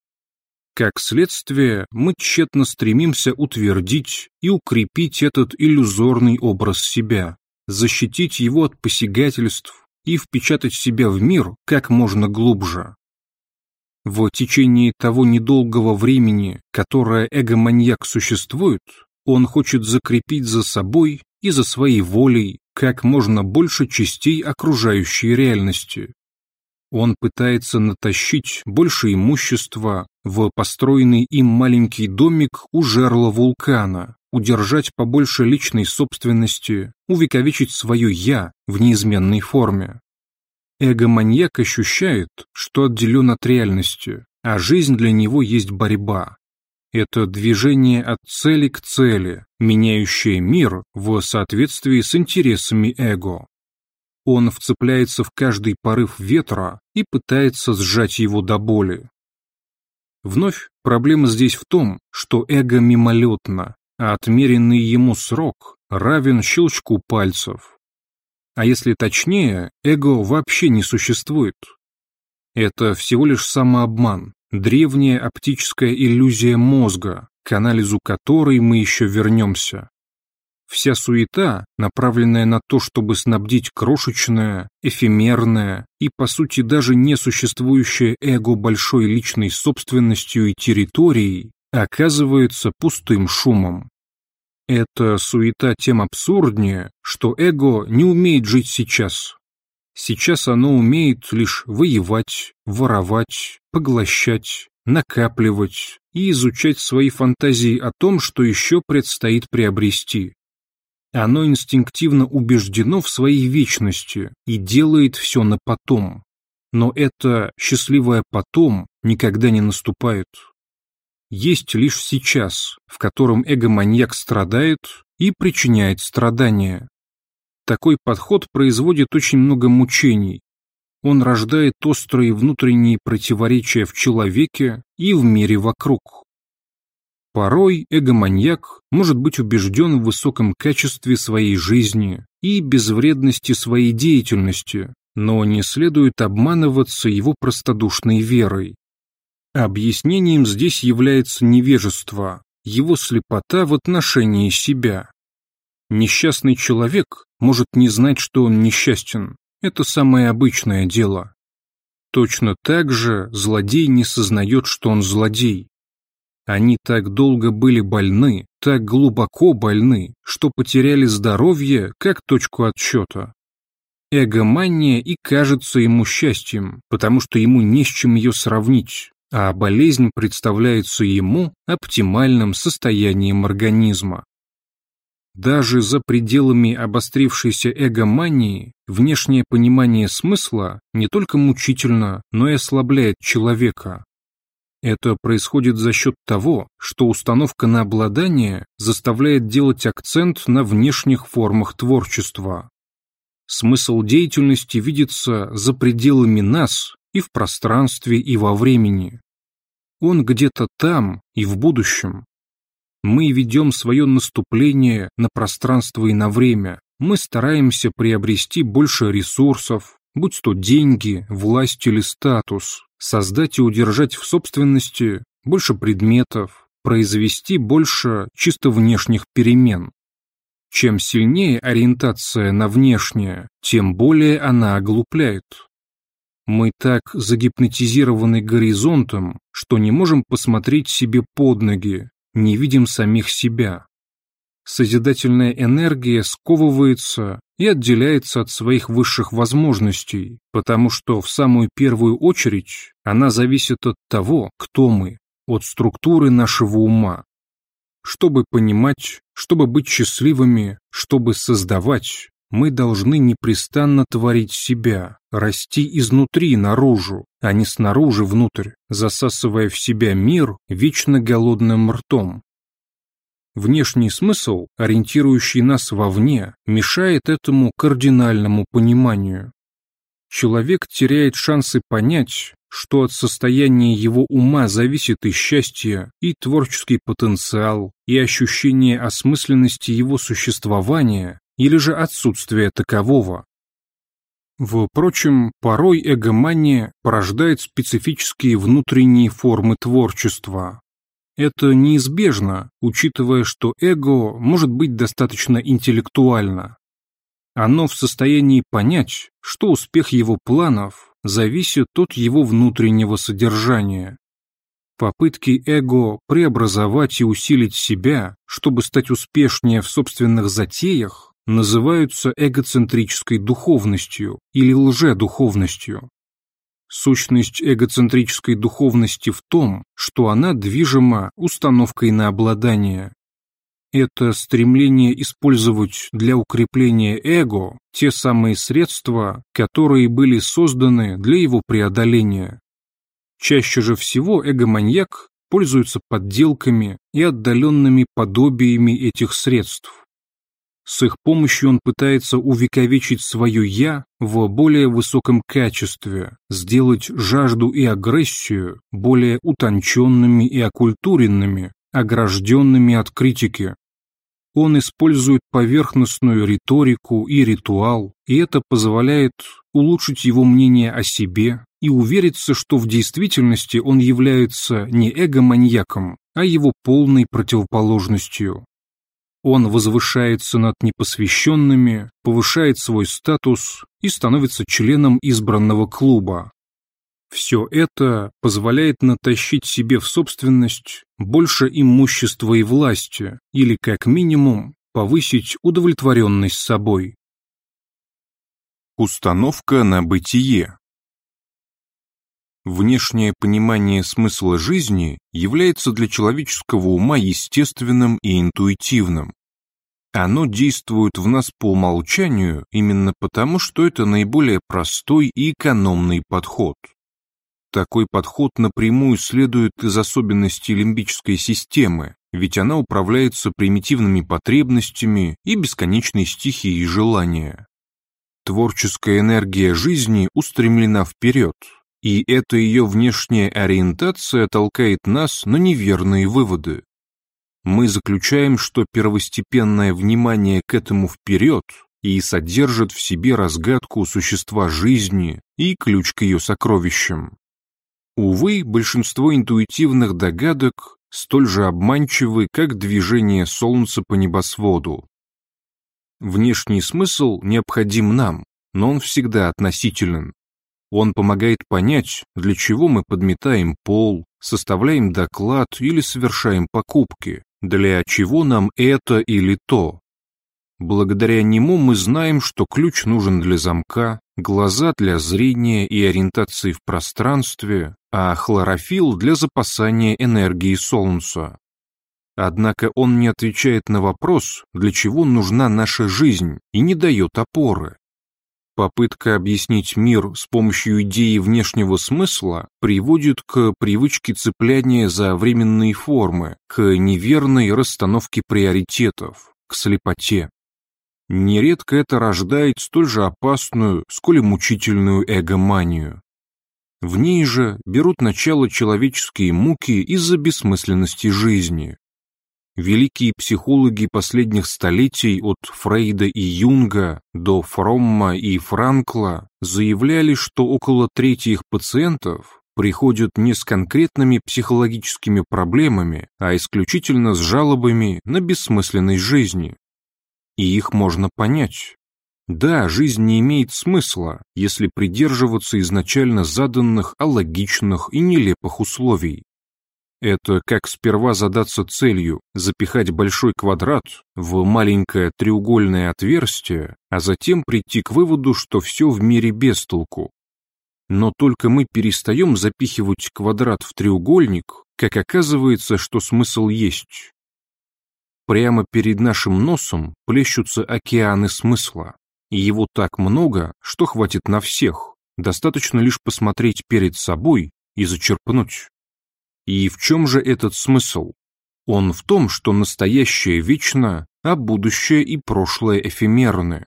Как следствие, мы тщетно стремимся утвердить и укрепить этот иллюзорный образ себя, защитить его от посягательств и впечатать себя в мир как можно глубже. В течение того недолгого времени, которое эго-маньяк существует, он хочет закрепить за собой и за своей волей как можно больше частей окружающей реальности. Он пытается натащить больше имущества в построенный им маленький домик у жерла вулкана, удержать побольше личной собственности, увековечить свое «я» в неизменной форме. Эго-маньяк ощущает, что отделен от реальности, а жизнь для него есть борьба, это движение от цели к цели, меняющее мир в соответствии с интересами эго. Он вцепляется в каждый порыв ветра и пытается сжать его до боли. Вновь проблема здесь в том, что эго мимолетно, а отмеренный ему срок равен щелчку пальцев. А если точнее, эго вообще не существует. Это всего лишь самообман, древняя оптическая иллюзия мозга, к анализу которой мы еще вернемся. Вся суета, направленная на то, чтобы снабдить крошечное, эфемерное и, по сути, даже несуществующее эго большой личной собственностью и территорией, оказывается пустым шумом. Эта суета тем абсурднее, что эго не умеет жить сейчас. Сейчас оно умеет лишь воевать, воровать, поглощать, накапливать и изучать свои фантазии о том, что еще предстоит приобрести. Оно инстинктивно убеждено в своей вечности и делает все на потом. Но это счастливое потом никогда не наступает. Есть лишь сейчас, в котором эго-маньяк страдает и причиняет страдания. Такой подход производит очень много мучений. Он рождает острые внутренние противоречия в человеке и в мире вокруг. Порой эго-маньяк может быть убежден в высоком качестве своей жизни и безвредности своей деятельности, но не следует обманываться его простодушной верой. Объяснением здесь является невежество, его слепота в отношении себя. Несчастный человек может не знать, что он несчастен. Это самое обычное дело. Точно так же злодей не сознает, что он злодей. Они так долго были больны, так глубоко больны, что потеряли здоровье как точку отсчета. Эгомания и кажется ему счастьем, потому что ему не с чем ее сравнить, а болезнь представляется ему оптимальным состоянием организма. Даже за пределами обострившейся эгомании внешнее понимание смысла не только мучительно, но и ослабляет человека, это происходит за счет того, что установка на обладание заставляет делать акцент на внешних формах творчества. Смысл деятельности видится за пределами нас и в пространстве, и во времени. Он где-то там и в будущем. Мы ведем свое наступление на пространство и на время. Мы стараемся приобрести больше ресурсов, будь то деньги, власть или статус, создать и удержать в собственности больше предметов, произвести больше чисто внешних перемен. Чем сильнее ориентация на внешнее, тем более она оглупляет. Мы так загипнотизированы горизонтом, что не можем посмотреть себе под ноги, не видим самих себя созидательная энергия сковывается и отделяется от своих высших возможностей, потому что в самую первую очередь она зависит от того, кто мы, от структуры нашего ума. Чтобы понимать, чтобы быть счастливыми, чтобы создавать, мы должны непрестанно творить себя, расти изнутри наружу, а не снаружи внутрь, засасывая в себя мир вечно голодным ртом, Внешний смысл, ориентирующий нас вовне, мешает этому кардинальному пониманию. Человек теряет шансы понять, что от состояния его ума зависит и счастье, и творческий потенциал, и ощущение осмысленности его существования, или же отсутствие такового. Впрочем, порой эгомания порождает специфические внутренние формы творчества, это неизбежно, учитывая, что эго может быть достаточно интеллектуально. Оно в состоянии понять, что успех его планов зависит от его внутреннего содержания. Попытки эго преобразовать и усилить себя, чтобы стать успешнее в собственных затеях, называются эгоцентрической духовностью или лжедуховностью. Сущность эгоцентрической духовности в том, что она движима установкой на обладание. Это стремление использовать для укрепления эго те самые средства, которые были созданы для его преодоления. Чаще же всего эгоманьяк пользуется подделками и отдаленными подобиями этих средств. С их помощью он пытается увековечить свое «я» в более высоком качестве, сделать жажду и агрессию более утонченными и окультуренными, огражденными от критики. Он использует поверхностную риторику и ритуал, и это позволяет улучшить его мнение о себе и увериться, что в действительности он является не эго-маньяком, а его полной противоположностью. Он возвышается над непосвященными, повышает свой статус и становится членом избранного клуба. Все это позволяет натащить себе в собственность больше имущества и власти, или, как минимум, повысить удовлетворенность собой. Установка на бытие Внешнее понимание смысла жизни является для человеческого ума естественным и интуитивным. Оно действует в нас по умолчанию именно потому, что это наиболее простой и экономный подход. Такой подход напрямую следует из особенностей лимбической системы, ведь она управляется примитивными потребностями и бесконечной стихией желания. Творческая энергия жизни устремлена вперед, и эта ее внешняя ориентация толкает нас на неверные выводы. Мы заключаем, что первостепенное внимание к этому вперед и содержит в себе разгадку существа жизни и ключ к ее сокровищам. Увы, большинство интуитивных догадок столь же обманчивы, как движение Солнца по небосводу. Внешний смысл необходим нам, но он всегда относителен. Он помогает понять, для чего мы подметаем пол, составляем доклад или совершаем покупки, для чего нам это или то. Благодаря нему мы знаем, что ключ нужен для замка, глаза для зрения и ориентации в пространстве, а хлорофилл для запасания энергии солнца. Однако он не отвечает на вопрос, для чего нужна наша жизнь, и не дает опоры. Попытка объяснить мир с помощью идеи внешнего смысла приводит к привычке цепляния за временные формы, к неверной расстановке приоритетов, к слепоте. Нередко это рождает столь же опасную, сколь и мучительную эгоманию. В ней же берут начало человеческие муки из-за бессмысленности жизни, Великие психологи последних столетий от Фрейда и Юнга до Фромма и Франкла заявляли, что около трети их пациентов приходят не с конкретными психологическими проблемами, а исключительно с жалобами на бессмысленность жизни. И их можно понять. Да, жизнь не имеет смысла, если придерживаться изначально заданных алогичных и нелепых условий. Это как сперва задаться целью запихать большой квадрат в маленькое треугольное отверстие, а затем прийти к выводу, что все в мире без толку. Но только мы перестаем запихивать квадрат в треугольник, как оказывается, что смысл есть. Прямо перед нашим носом плещутся океаны смысла, и его так много, что хватит на всех, достаточно лишь посмотреть перед собой и зачерпнуть. И в чем же этот смысл? Он в том, что настоящее вечно, а будущее и прошлое эфемерны.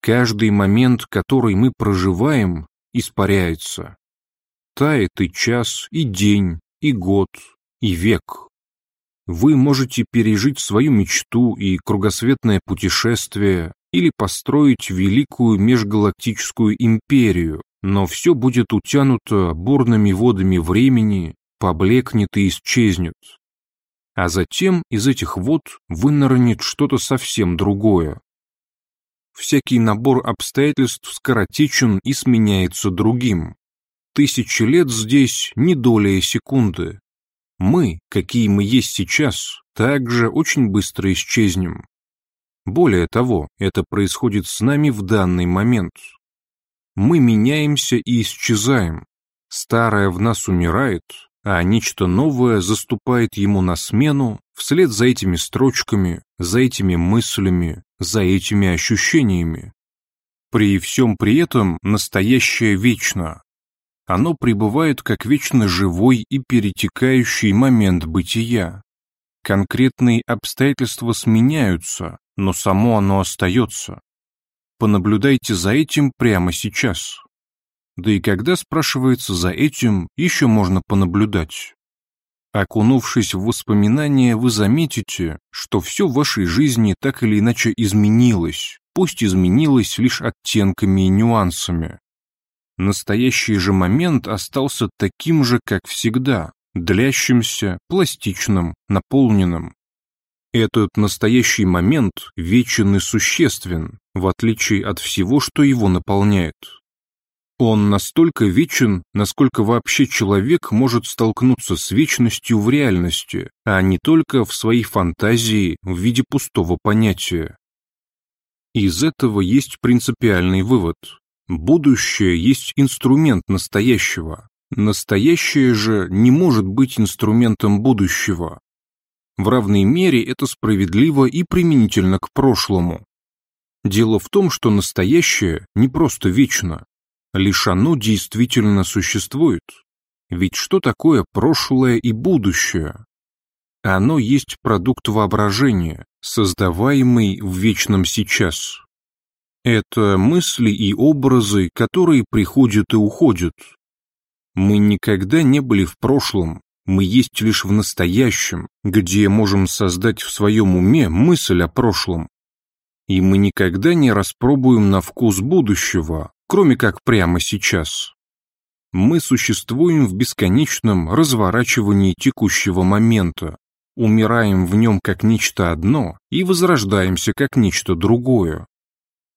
Каждый момент, который мы проживаем, испаряется. Тает и час, и день, и год, и век. Вы можете пережить свою мечту и кругосветное путешествие или построить великую межгалактическую империю, но все будет утянуто бурными водами времени поблекнет и исчезнет. А затем из этих вод вынырнет что-то совсем другое. Всякий набор обстоятельств скоротечен и сменяется другим. Тысячи лет здесь не доля секунды. Мы, какие мы есть сейчас, также очень быстро исчезнем. Более того, это происходит с нами в данный момент. Мы меняемся и исчезаем. Старое в нас умирает, а нечто новое заступает ему на смену вслед за этими строчками, за этими мыслями, за этими ощущениями. При всем при этом настоящее вечно. Оно пребывает как вечно живой и перетекающий момент бытия. конкретные обстоятельства сменяются, но само оно остается. Понаблюдайте за этим прямо сейчас. Да и когда, спрашивается, за этим еще можно понаблюдать? Окунувшись в воспоминания, вы заметите, что все в вашей жизни так или иначе изменилось, пусть изменилось лишь оттенками и нюансами. Настоящий же момент остался таким же, как всегда, длящимся, пластичным, наполненным. Этот настоящий момент вечен и существен, в отличие от всего, что его наполняет. Он настолько вечен, насколько вообще человек может столкнуться с вечностью в реальности, а не только в своей фантазии в виде пустого понятия. Из этого есть принципиальный вывод. Будущее есть инструмент настоящего. Настоящее же не может быть инструментом будущего. В равной мере это справедливо и применительно к прошлому. Дело в том, что настоящее не просто вечно, лишь оно действительно существует. Ведь что такое прошлое и будущее? Оно есть продукт воображения, создаваемый в вечном сейчас. Это мысли и образы, которые приходят и уходят. Мы никогда не были в прошлом, мы есть лишь в настоящем, где можем создать в своем уме мысль о прошлом. И мы никогда не распробуем на вкус будущего, кроме как прямо сейчас. Мы существуем в бесконечном разворачивании текущего момента, умираем в нем как нечто одно и возрождаемся как нечто другое.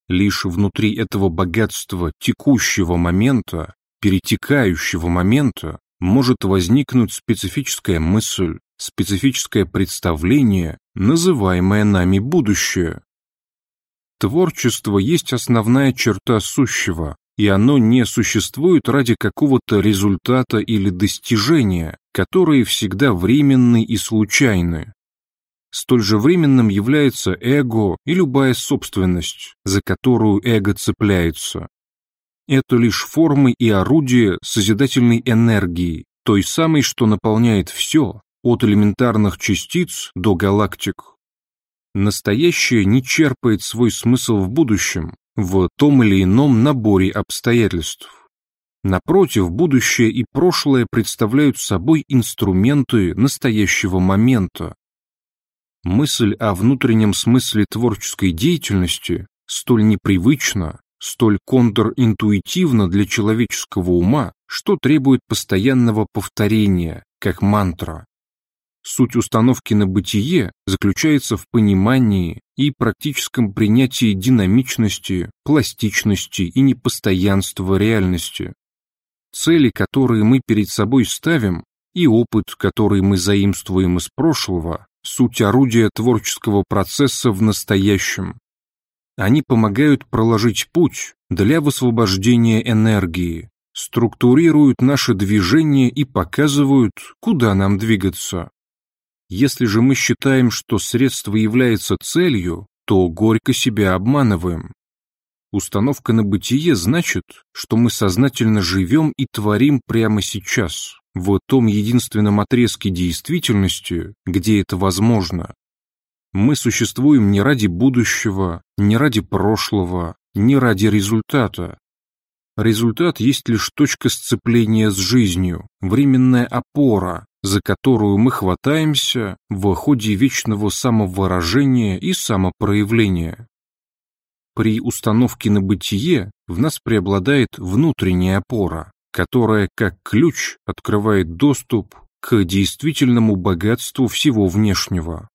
Лишь внутри этого богатства текущего момента, перетекающего момента, может возникнуть специфическая мысль, специфическое представление, называемое нами будущее. Творчество есть основная черта сущего, и оно не существует ради какого-то результата или достижения, которые всегда временны и случайны. Столь же временным является эго и любая собственность, за которую эго цепляется. Это лишь формы и орудия созидательной энергии, той самой, что наполняет все, от элементарных частиц до галактик. Настоящее не черпает свой смысл в будущем, в том или ином наборе обстоятельств. Напротив, будущее и прошлое представляют собой инструменты настоящего момента. Мысль о внутреннем смысле творческой деятельности столь непривычна, столь контринтуитивна для человеческого ума, что требует постоянного повторения, как мантра. Суть установки на бытие заключается в понимании и практическом принятии динамичности, пластичности и непостоянства реальности. Цели, которые мы перед собой ставим, и опыт, который мы заимствуем из прошлого, суть орудия творческого процесса в настоящем. Они помогают проложить путь для высвобождения энергии, структурируют наше движение и показывают, куда нам двигаться. Если же мы считаем, что средство является целью, то горько себя обманываем. Установка на бытие значит, что мы сознательно живем и творим прямо сейчас, в том единственном отрезке действительности, где это возможно. Мы существуем не ради будущего, не ради прошлого, не ради результата. Результат есть лишь точка сцепления с жизнью, временная опора, за которую мы хватаемся в ходе вечного самовыражения и самопроявления. При установке на бытие в нас преобладает внутренняя опора, которая как ключ открывает доступ к действительному богатству всего внешнего.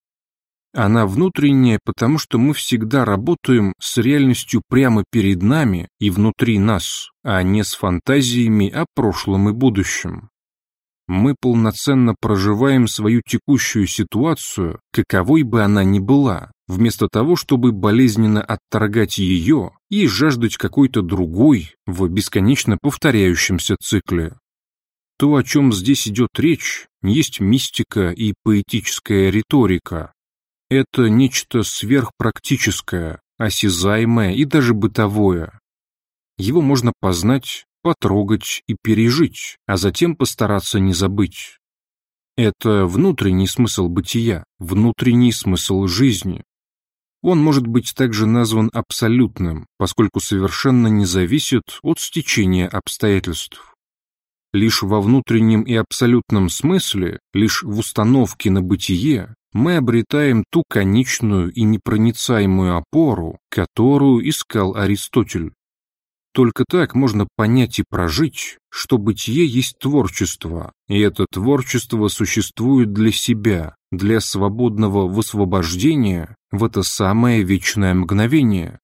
Она внутренняя, потому что мы всегда работаем с реальностью прямо перед нами и внутри нас, а не с фантазиями о прошлом и будущем мы полноценно проживаем свою текущую ситуацию, каковой бы она ни была, вместо того, чтобы болезненно отторгать ее и жаждать какой-то другой в бесконечно повторяющемся цикле. То, о чем здесь идет речь, есть мистика и поэтическая риторика. Это нечто сверхпрактическое, осязаемое и даже бытовое. Его можно познать потрогать и пережить, а затем постараться не забыть. Это внутренний смысл бытия, внутренний смысл жизни. Он может быть также назван абсолютным, поскольку совершенно не зависит от стечения обстоятельств. Лишь во внутреннем и абсолютном смысле, лишь в установке на бытие, мы обретаем ту конечную и непроницаемую опору, которую искал Аристотель. Только так можно понять и прожить, что бытие есть творчество, и это творчество существует для себя, для свободного высвобождения в это самое вечное мгновение.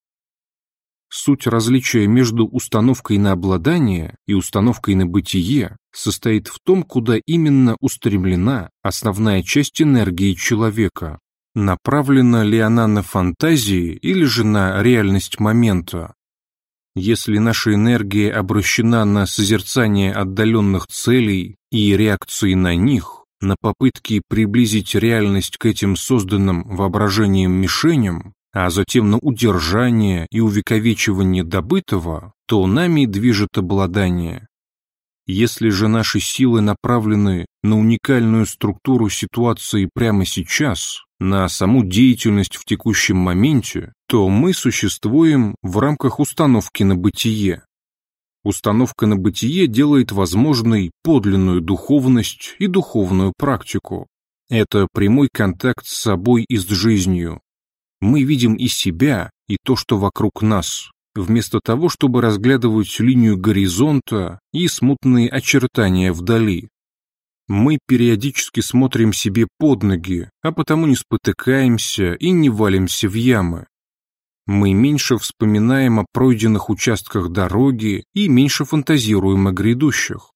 Суть различия между установкой на обладание и установкой на бытие состоит в том, куда именно устремлена основная часть энергии человека. Направлена ли она на фантазии или же на реальность момента, если наша энергия обращена на созерцание отдаленных целей и реакции на них, на попытки приблизить реальность к этим созданным воображением мишеням, а затем на удержание и увековечивание добытого, то нами движет обладание. Если же наши силы направлены на уникальную структуру ситуации прямо сейчас, на саму деятельность в текущем моменте, то мы существуем в рамках установки на бытие. Установка на бытие делает возможной подлинную духовность и духовную практику. Это прямой контакт с собой и с жизнью. Мы видим и себя, и то, что вокруг нас, вместо того, чтобы разглядывать линию горизонта и смутные очертания вдали. Мы периодически смотрим себе под ноги, а потому не спотыкаемся и не валимся в ямы. Мы меньше вспоминаем о пройденных участках дороги и меньше фантазируем о грядущих.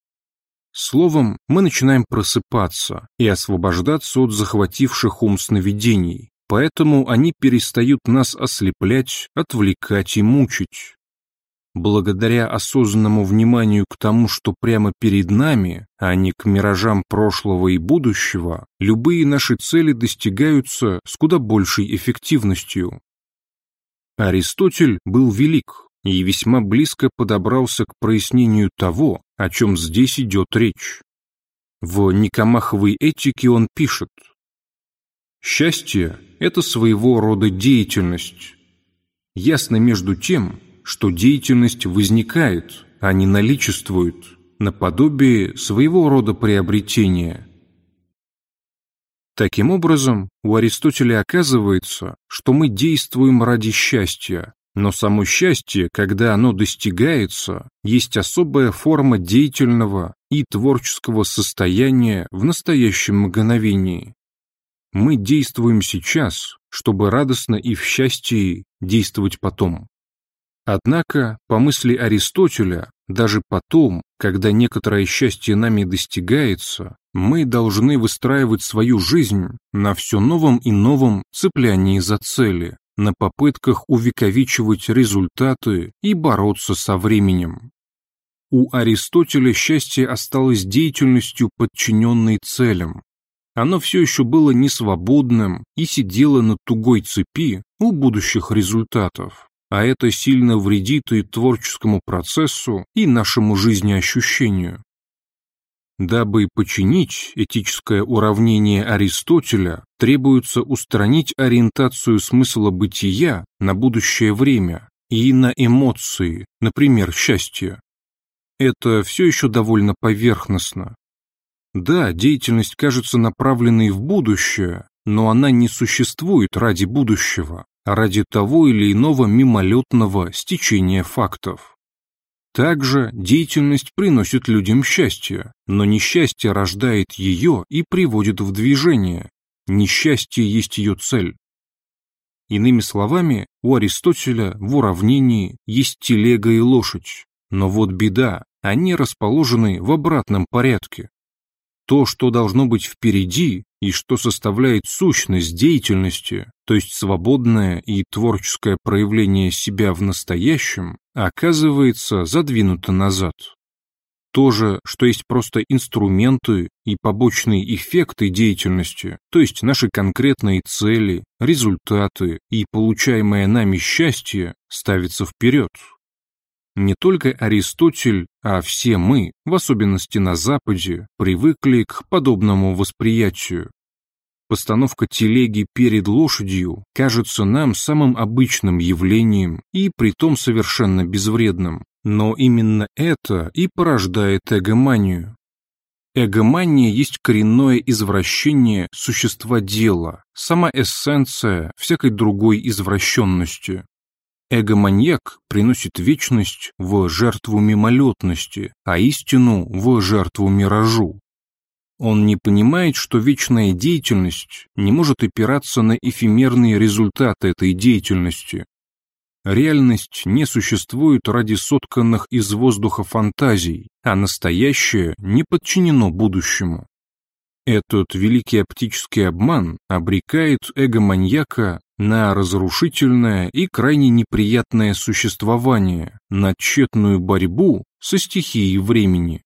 Словом, мы начинаем просыпаться и освобождаться от захвативших ум сновидений, поэтому они перестают нас ослеплять, отвлекать и мучить. Благодаря осознанному вниманию к тому, что прямо перед нами, а не к миражам прошлого и будущего, любые наши цели достигаются с куда большей эффективностью. Аристотель был велик и весьма близко подобрался к прояснению того, о чем здесь идет речь. В Никомаховой этике он пишет «Счастье – это своего рода деятельность. Ясно между тем, что деятельность возникает, а не наличествует, наподобие своего рода приобретения. Таким образом, у Аристотеля оказывается, что мы действуем ради счастья, но само счастье, когда оно достигается, есть особая форма деятельного и творческого состояния в настоящем мгновении. Мы действуем сейчас, чтобы радостно и в счастье действовать потом. Однако, по мысли Аристотеля, даже потом, когда некоторое счастье нами достигается, мы должны выстраивать свою жизнь на все новом и новом цеплянии за цели, на попытках увековечивать результаты и бороться со временем. У Аристотеля счастье осталось деятельностью, подчиненной целям. Оно все еще было несвободным и сидело на тугой цепи у будущих результатов а это сильно вредит и творческому процессу, и нашему жизнеощущению. Дабы починить этическое уравнение Аристотеля, требуется устранить ориентацию смысла бытия на будущее время и на эмоции, например, счастье. Это все еще довольно поверхностно. Да, деятельность кажется направленной в будущее, но она не существует ради будущего, ради того или иного мимолетного стечения фактов. Также деятельность приносит людям счастье, но несчастье рождает ее и приводит в движение. Несчастье есть ее цель. Иными словами, у Аристотеля в уравнении есть телега и лошадь, но вот беда, они расположены в обратном порядке. То, что должно быть впереди и что составляет сущность деятельности, то есть свободное и творческое проявление себя в настоящем, оказывается задвинуто назад. То же, что есть просто инструменты и побочные эффекты деятельности, то есть наши конкретные цели, результаты и получаемое нами счастье, ставится вперед. Не только Аристотель, а все мы, в особенности на Западе, привыкли к подобному восприятию. Постановка телеги перед лошадью кажется нам самым обычным явлением и притом совершенно безвредным. Но именно это и порождает эгоманию. Эгомания есть коренное извращение существа дела, сама эссенция всякой другой извращенности. Эгоманьяк приносит вечность в жертву мимолетности, а истину в жертву миражу. Он не понимает, что вечная деятельность не может опираться на эфемерные результаты этой деятельности. Реальность не существует ради сотканных из воздуха фантазий, а настоящее не подчинено будущему. Этот великий оптический обман обрекает эго-маньяка на разрушительное и крайне неприятное существование, на тщетную борьбу со стихией времени.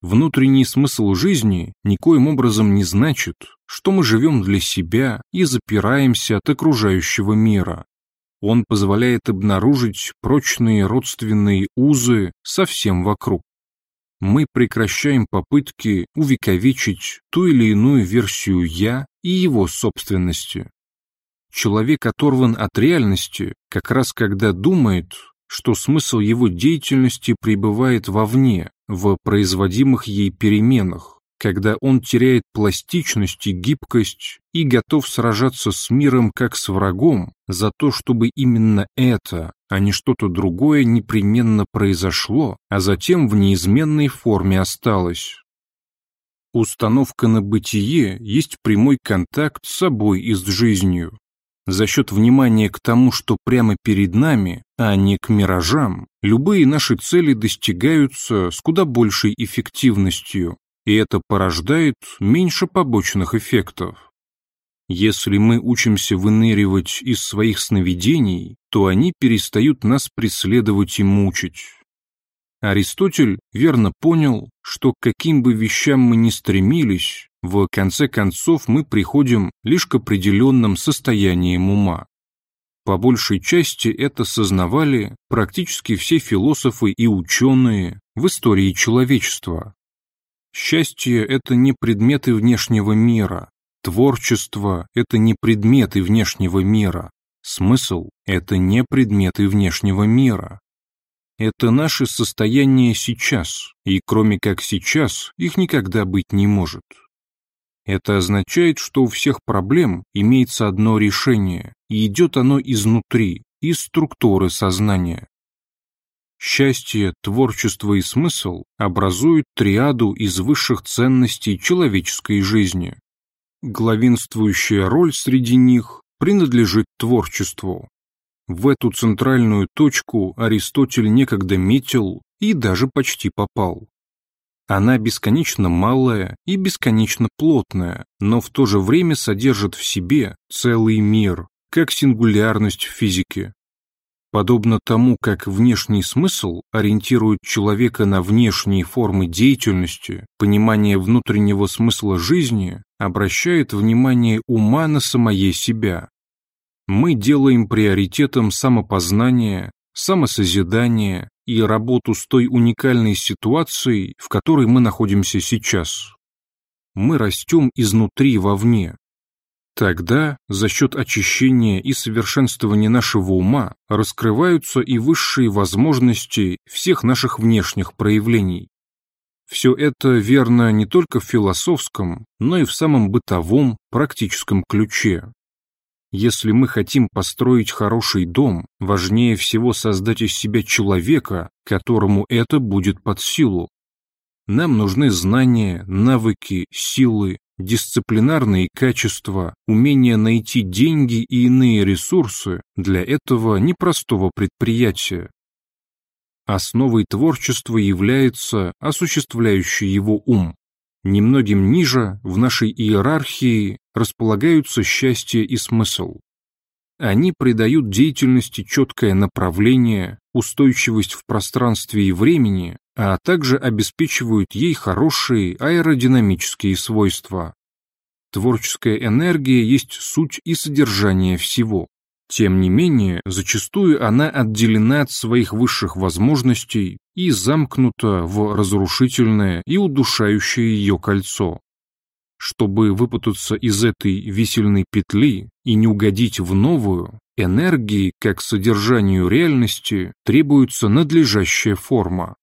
Внутренний смысл жизни никоим образом не значит, что мы живем для себя и запираемся от окружающего мира. Он позволяет обнаружить прочные родственные узы совсем вокруг. Мы прекращаем попытки увековечить ту или иную версию «я» и его собственности. Человек оторван от реальности, как раз когда думает, что смысл его деятельности пребывает вовне, в производимых ей переменах, когда он теряет пластичность и гибкость и готов сражаться с миром как с врагом за то, чтобы именно это, а не что-то другое непременно произошло, а затем в неизменной форме осталось. Установка на бытие есть прямой контакт с собой и с жизнью, за счет внимания к тому, что прямо перед нами, а не к миражам, любые наши цели достигаются с куда большей эффективностью, и это порождает меньше побочных эффектов. Если мы учимся выныривать из своих сновидений, то они перестают нас преследовать и мучить. Аристотель верно понял, что каким бы вещам мы ни стремились, в конце концов мы приходим лишь к определенным состояниям ума. По большей части это сознавали практически все философы и ученые в истории человечества. Счастье – это не предметы внешнего мира, творчество – это не предметы внешнего мира, смысл – это не предметы внешнего мира. Это наше состояние сейчас, и кроме как сейчас, их никогда быть не может. Это означает, что у всех проблем имеется одно решение, и идет оно изнутри, из структуры сознания. Счастье, творчество и смысл образуют триаду из высших ценностей человеческой жизни. Главенствующая роль среди них принадлежит творчеству. В эту центральную точку Аристотель некогда метил и даже почти попал. Она бесконечно малая и бесконечно плотная, но в то же время содержит в себе целый мир, как сингулярность в физике. Подобно тому, как внешний смысл ориентирует человека на внешние формы деятельности, понимание внутреннего смысла жизни обращает внимание ума на самое себя. Мы делаем приоритетом самопознание, самосозидание, и работу с той уникальной ситуацией, в которой мы находимся сейчас. Мы растем изнутри вовне. Тогда, за счет очищения и совершенствования нашего ума, раскрываются и высшие возможности всех наших внешних проявлений. Все это верно не только в философском, но и в самом бытовом, практическом ключе. Если мы хотим построить хороший дом, важнее всего создать из себя человека, которому это будет под силу. Нам нужны знания, навыки, силы, дисциплинарные качества, умение найти деньги и иные ресурсы для этого непростого предприятия. Основой творчества является осуществляющий его ум. Немногим ниже, в нашей иерархии, располагаются счастье и смысл. Они придают деятельности четкое направление, устойчивость в пространстве и времени, а также обеспечивают ей хорошие аэродинамические свойства. Творческая энергия есть суть и содержание всего. Тем не менее, зачастую она отделена от своих высших возможностей и замкнута в разрушительное и удушающее ее кольцо. Чтобы выпутаться из этой висельной петли и не угодить в новую, энергии, как содержанию реальности, требуется надлежащая форма.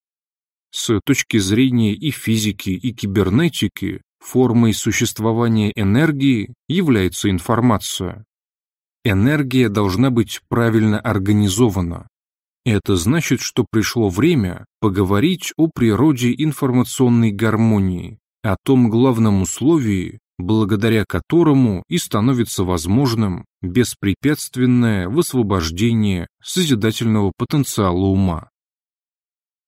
С точки зрения и физики, и кибернетики, формой существования энергии является информация. Энергия должна быть правильно организована. Это значит, что пришло время поговорить о природе информационной гармонии, о том главном условии, благодаря которому и становится возможным беспрепятственное высвобождение созидательного потенциала ума.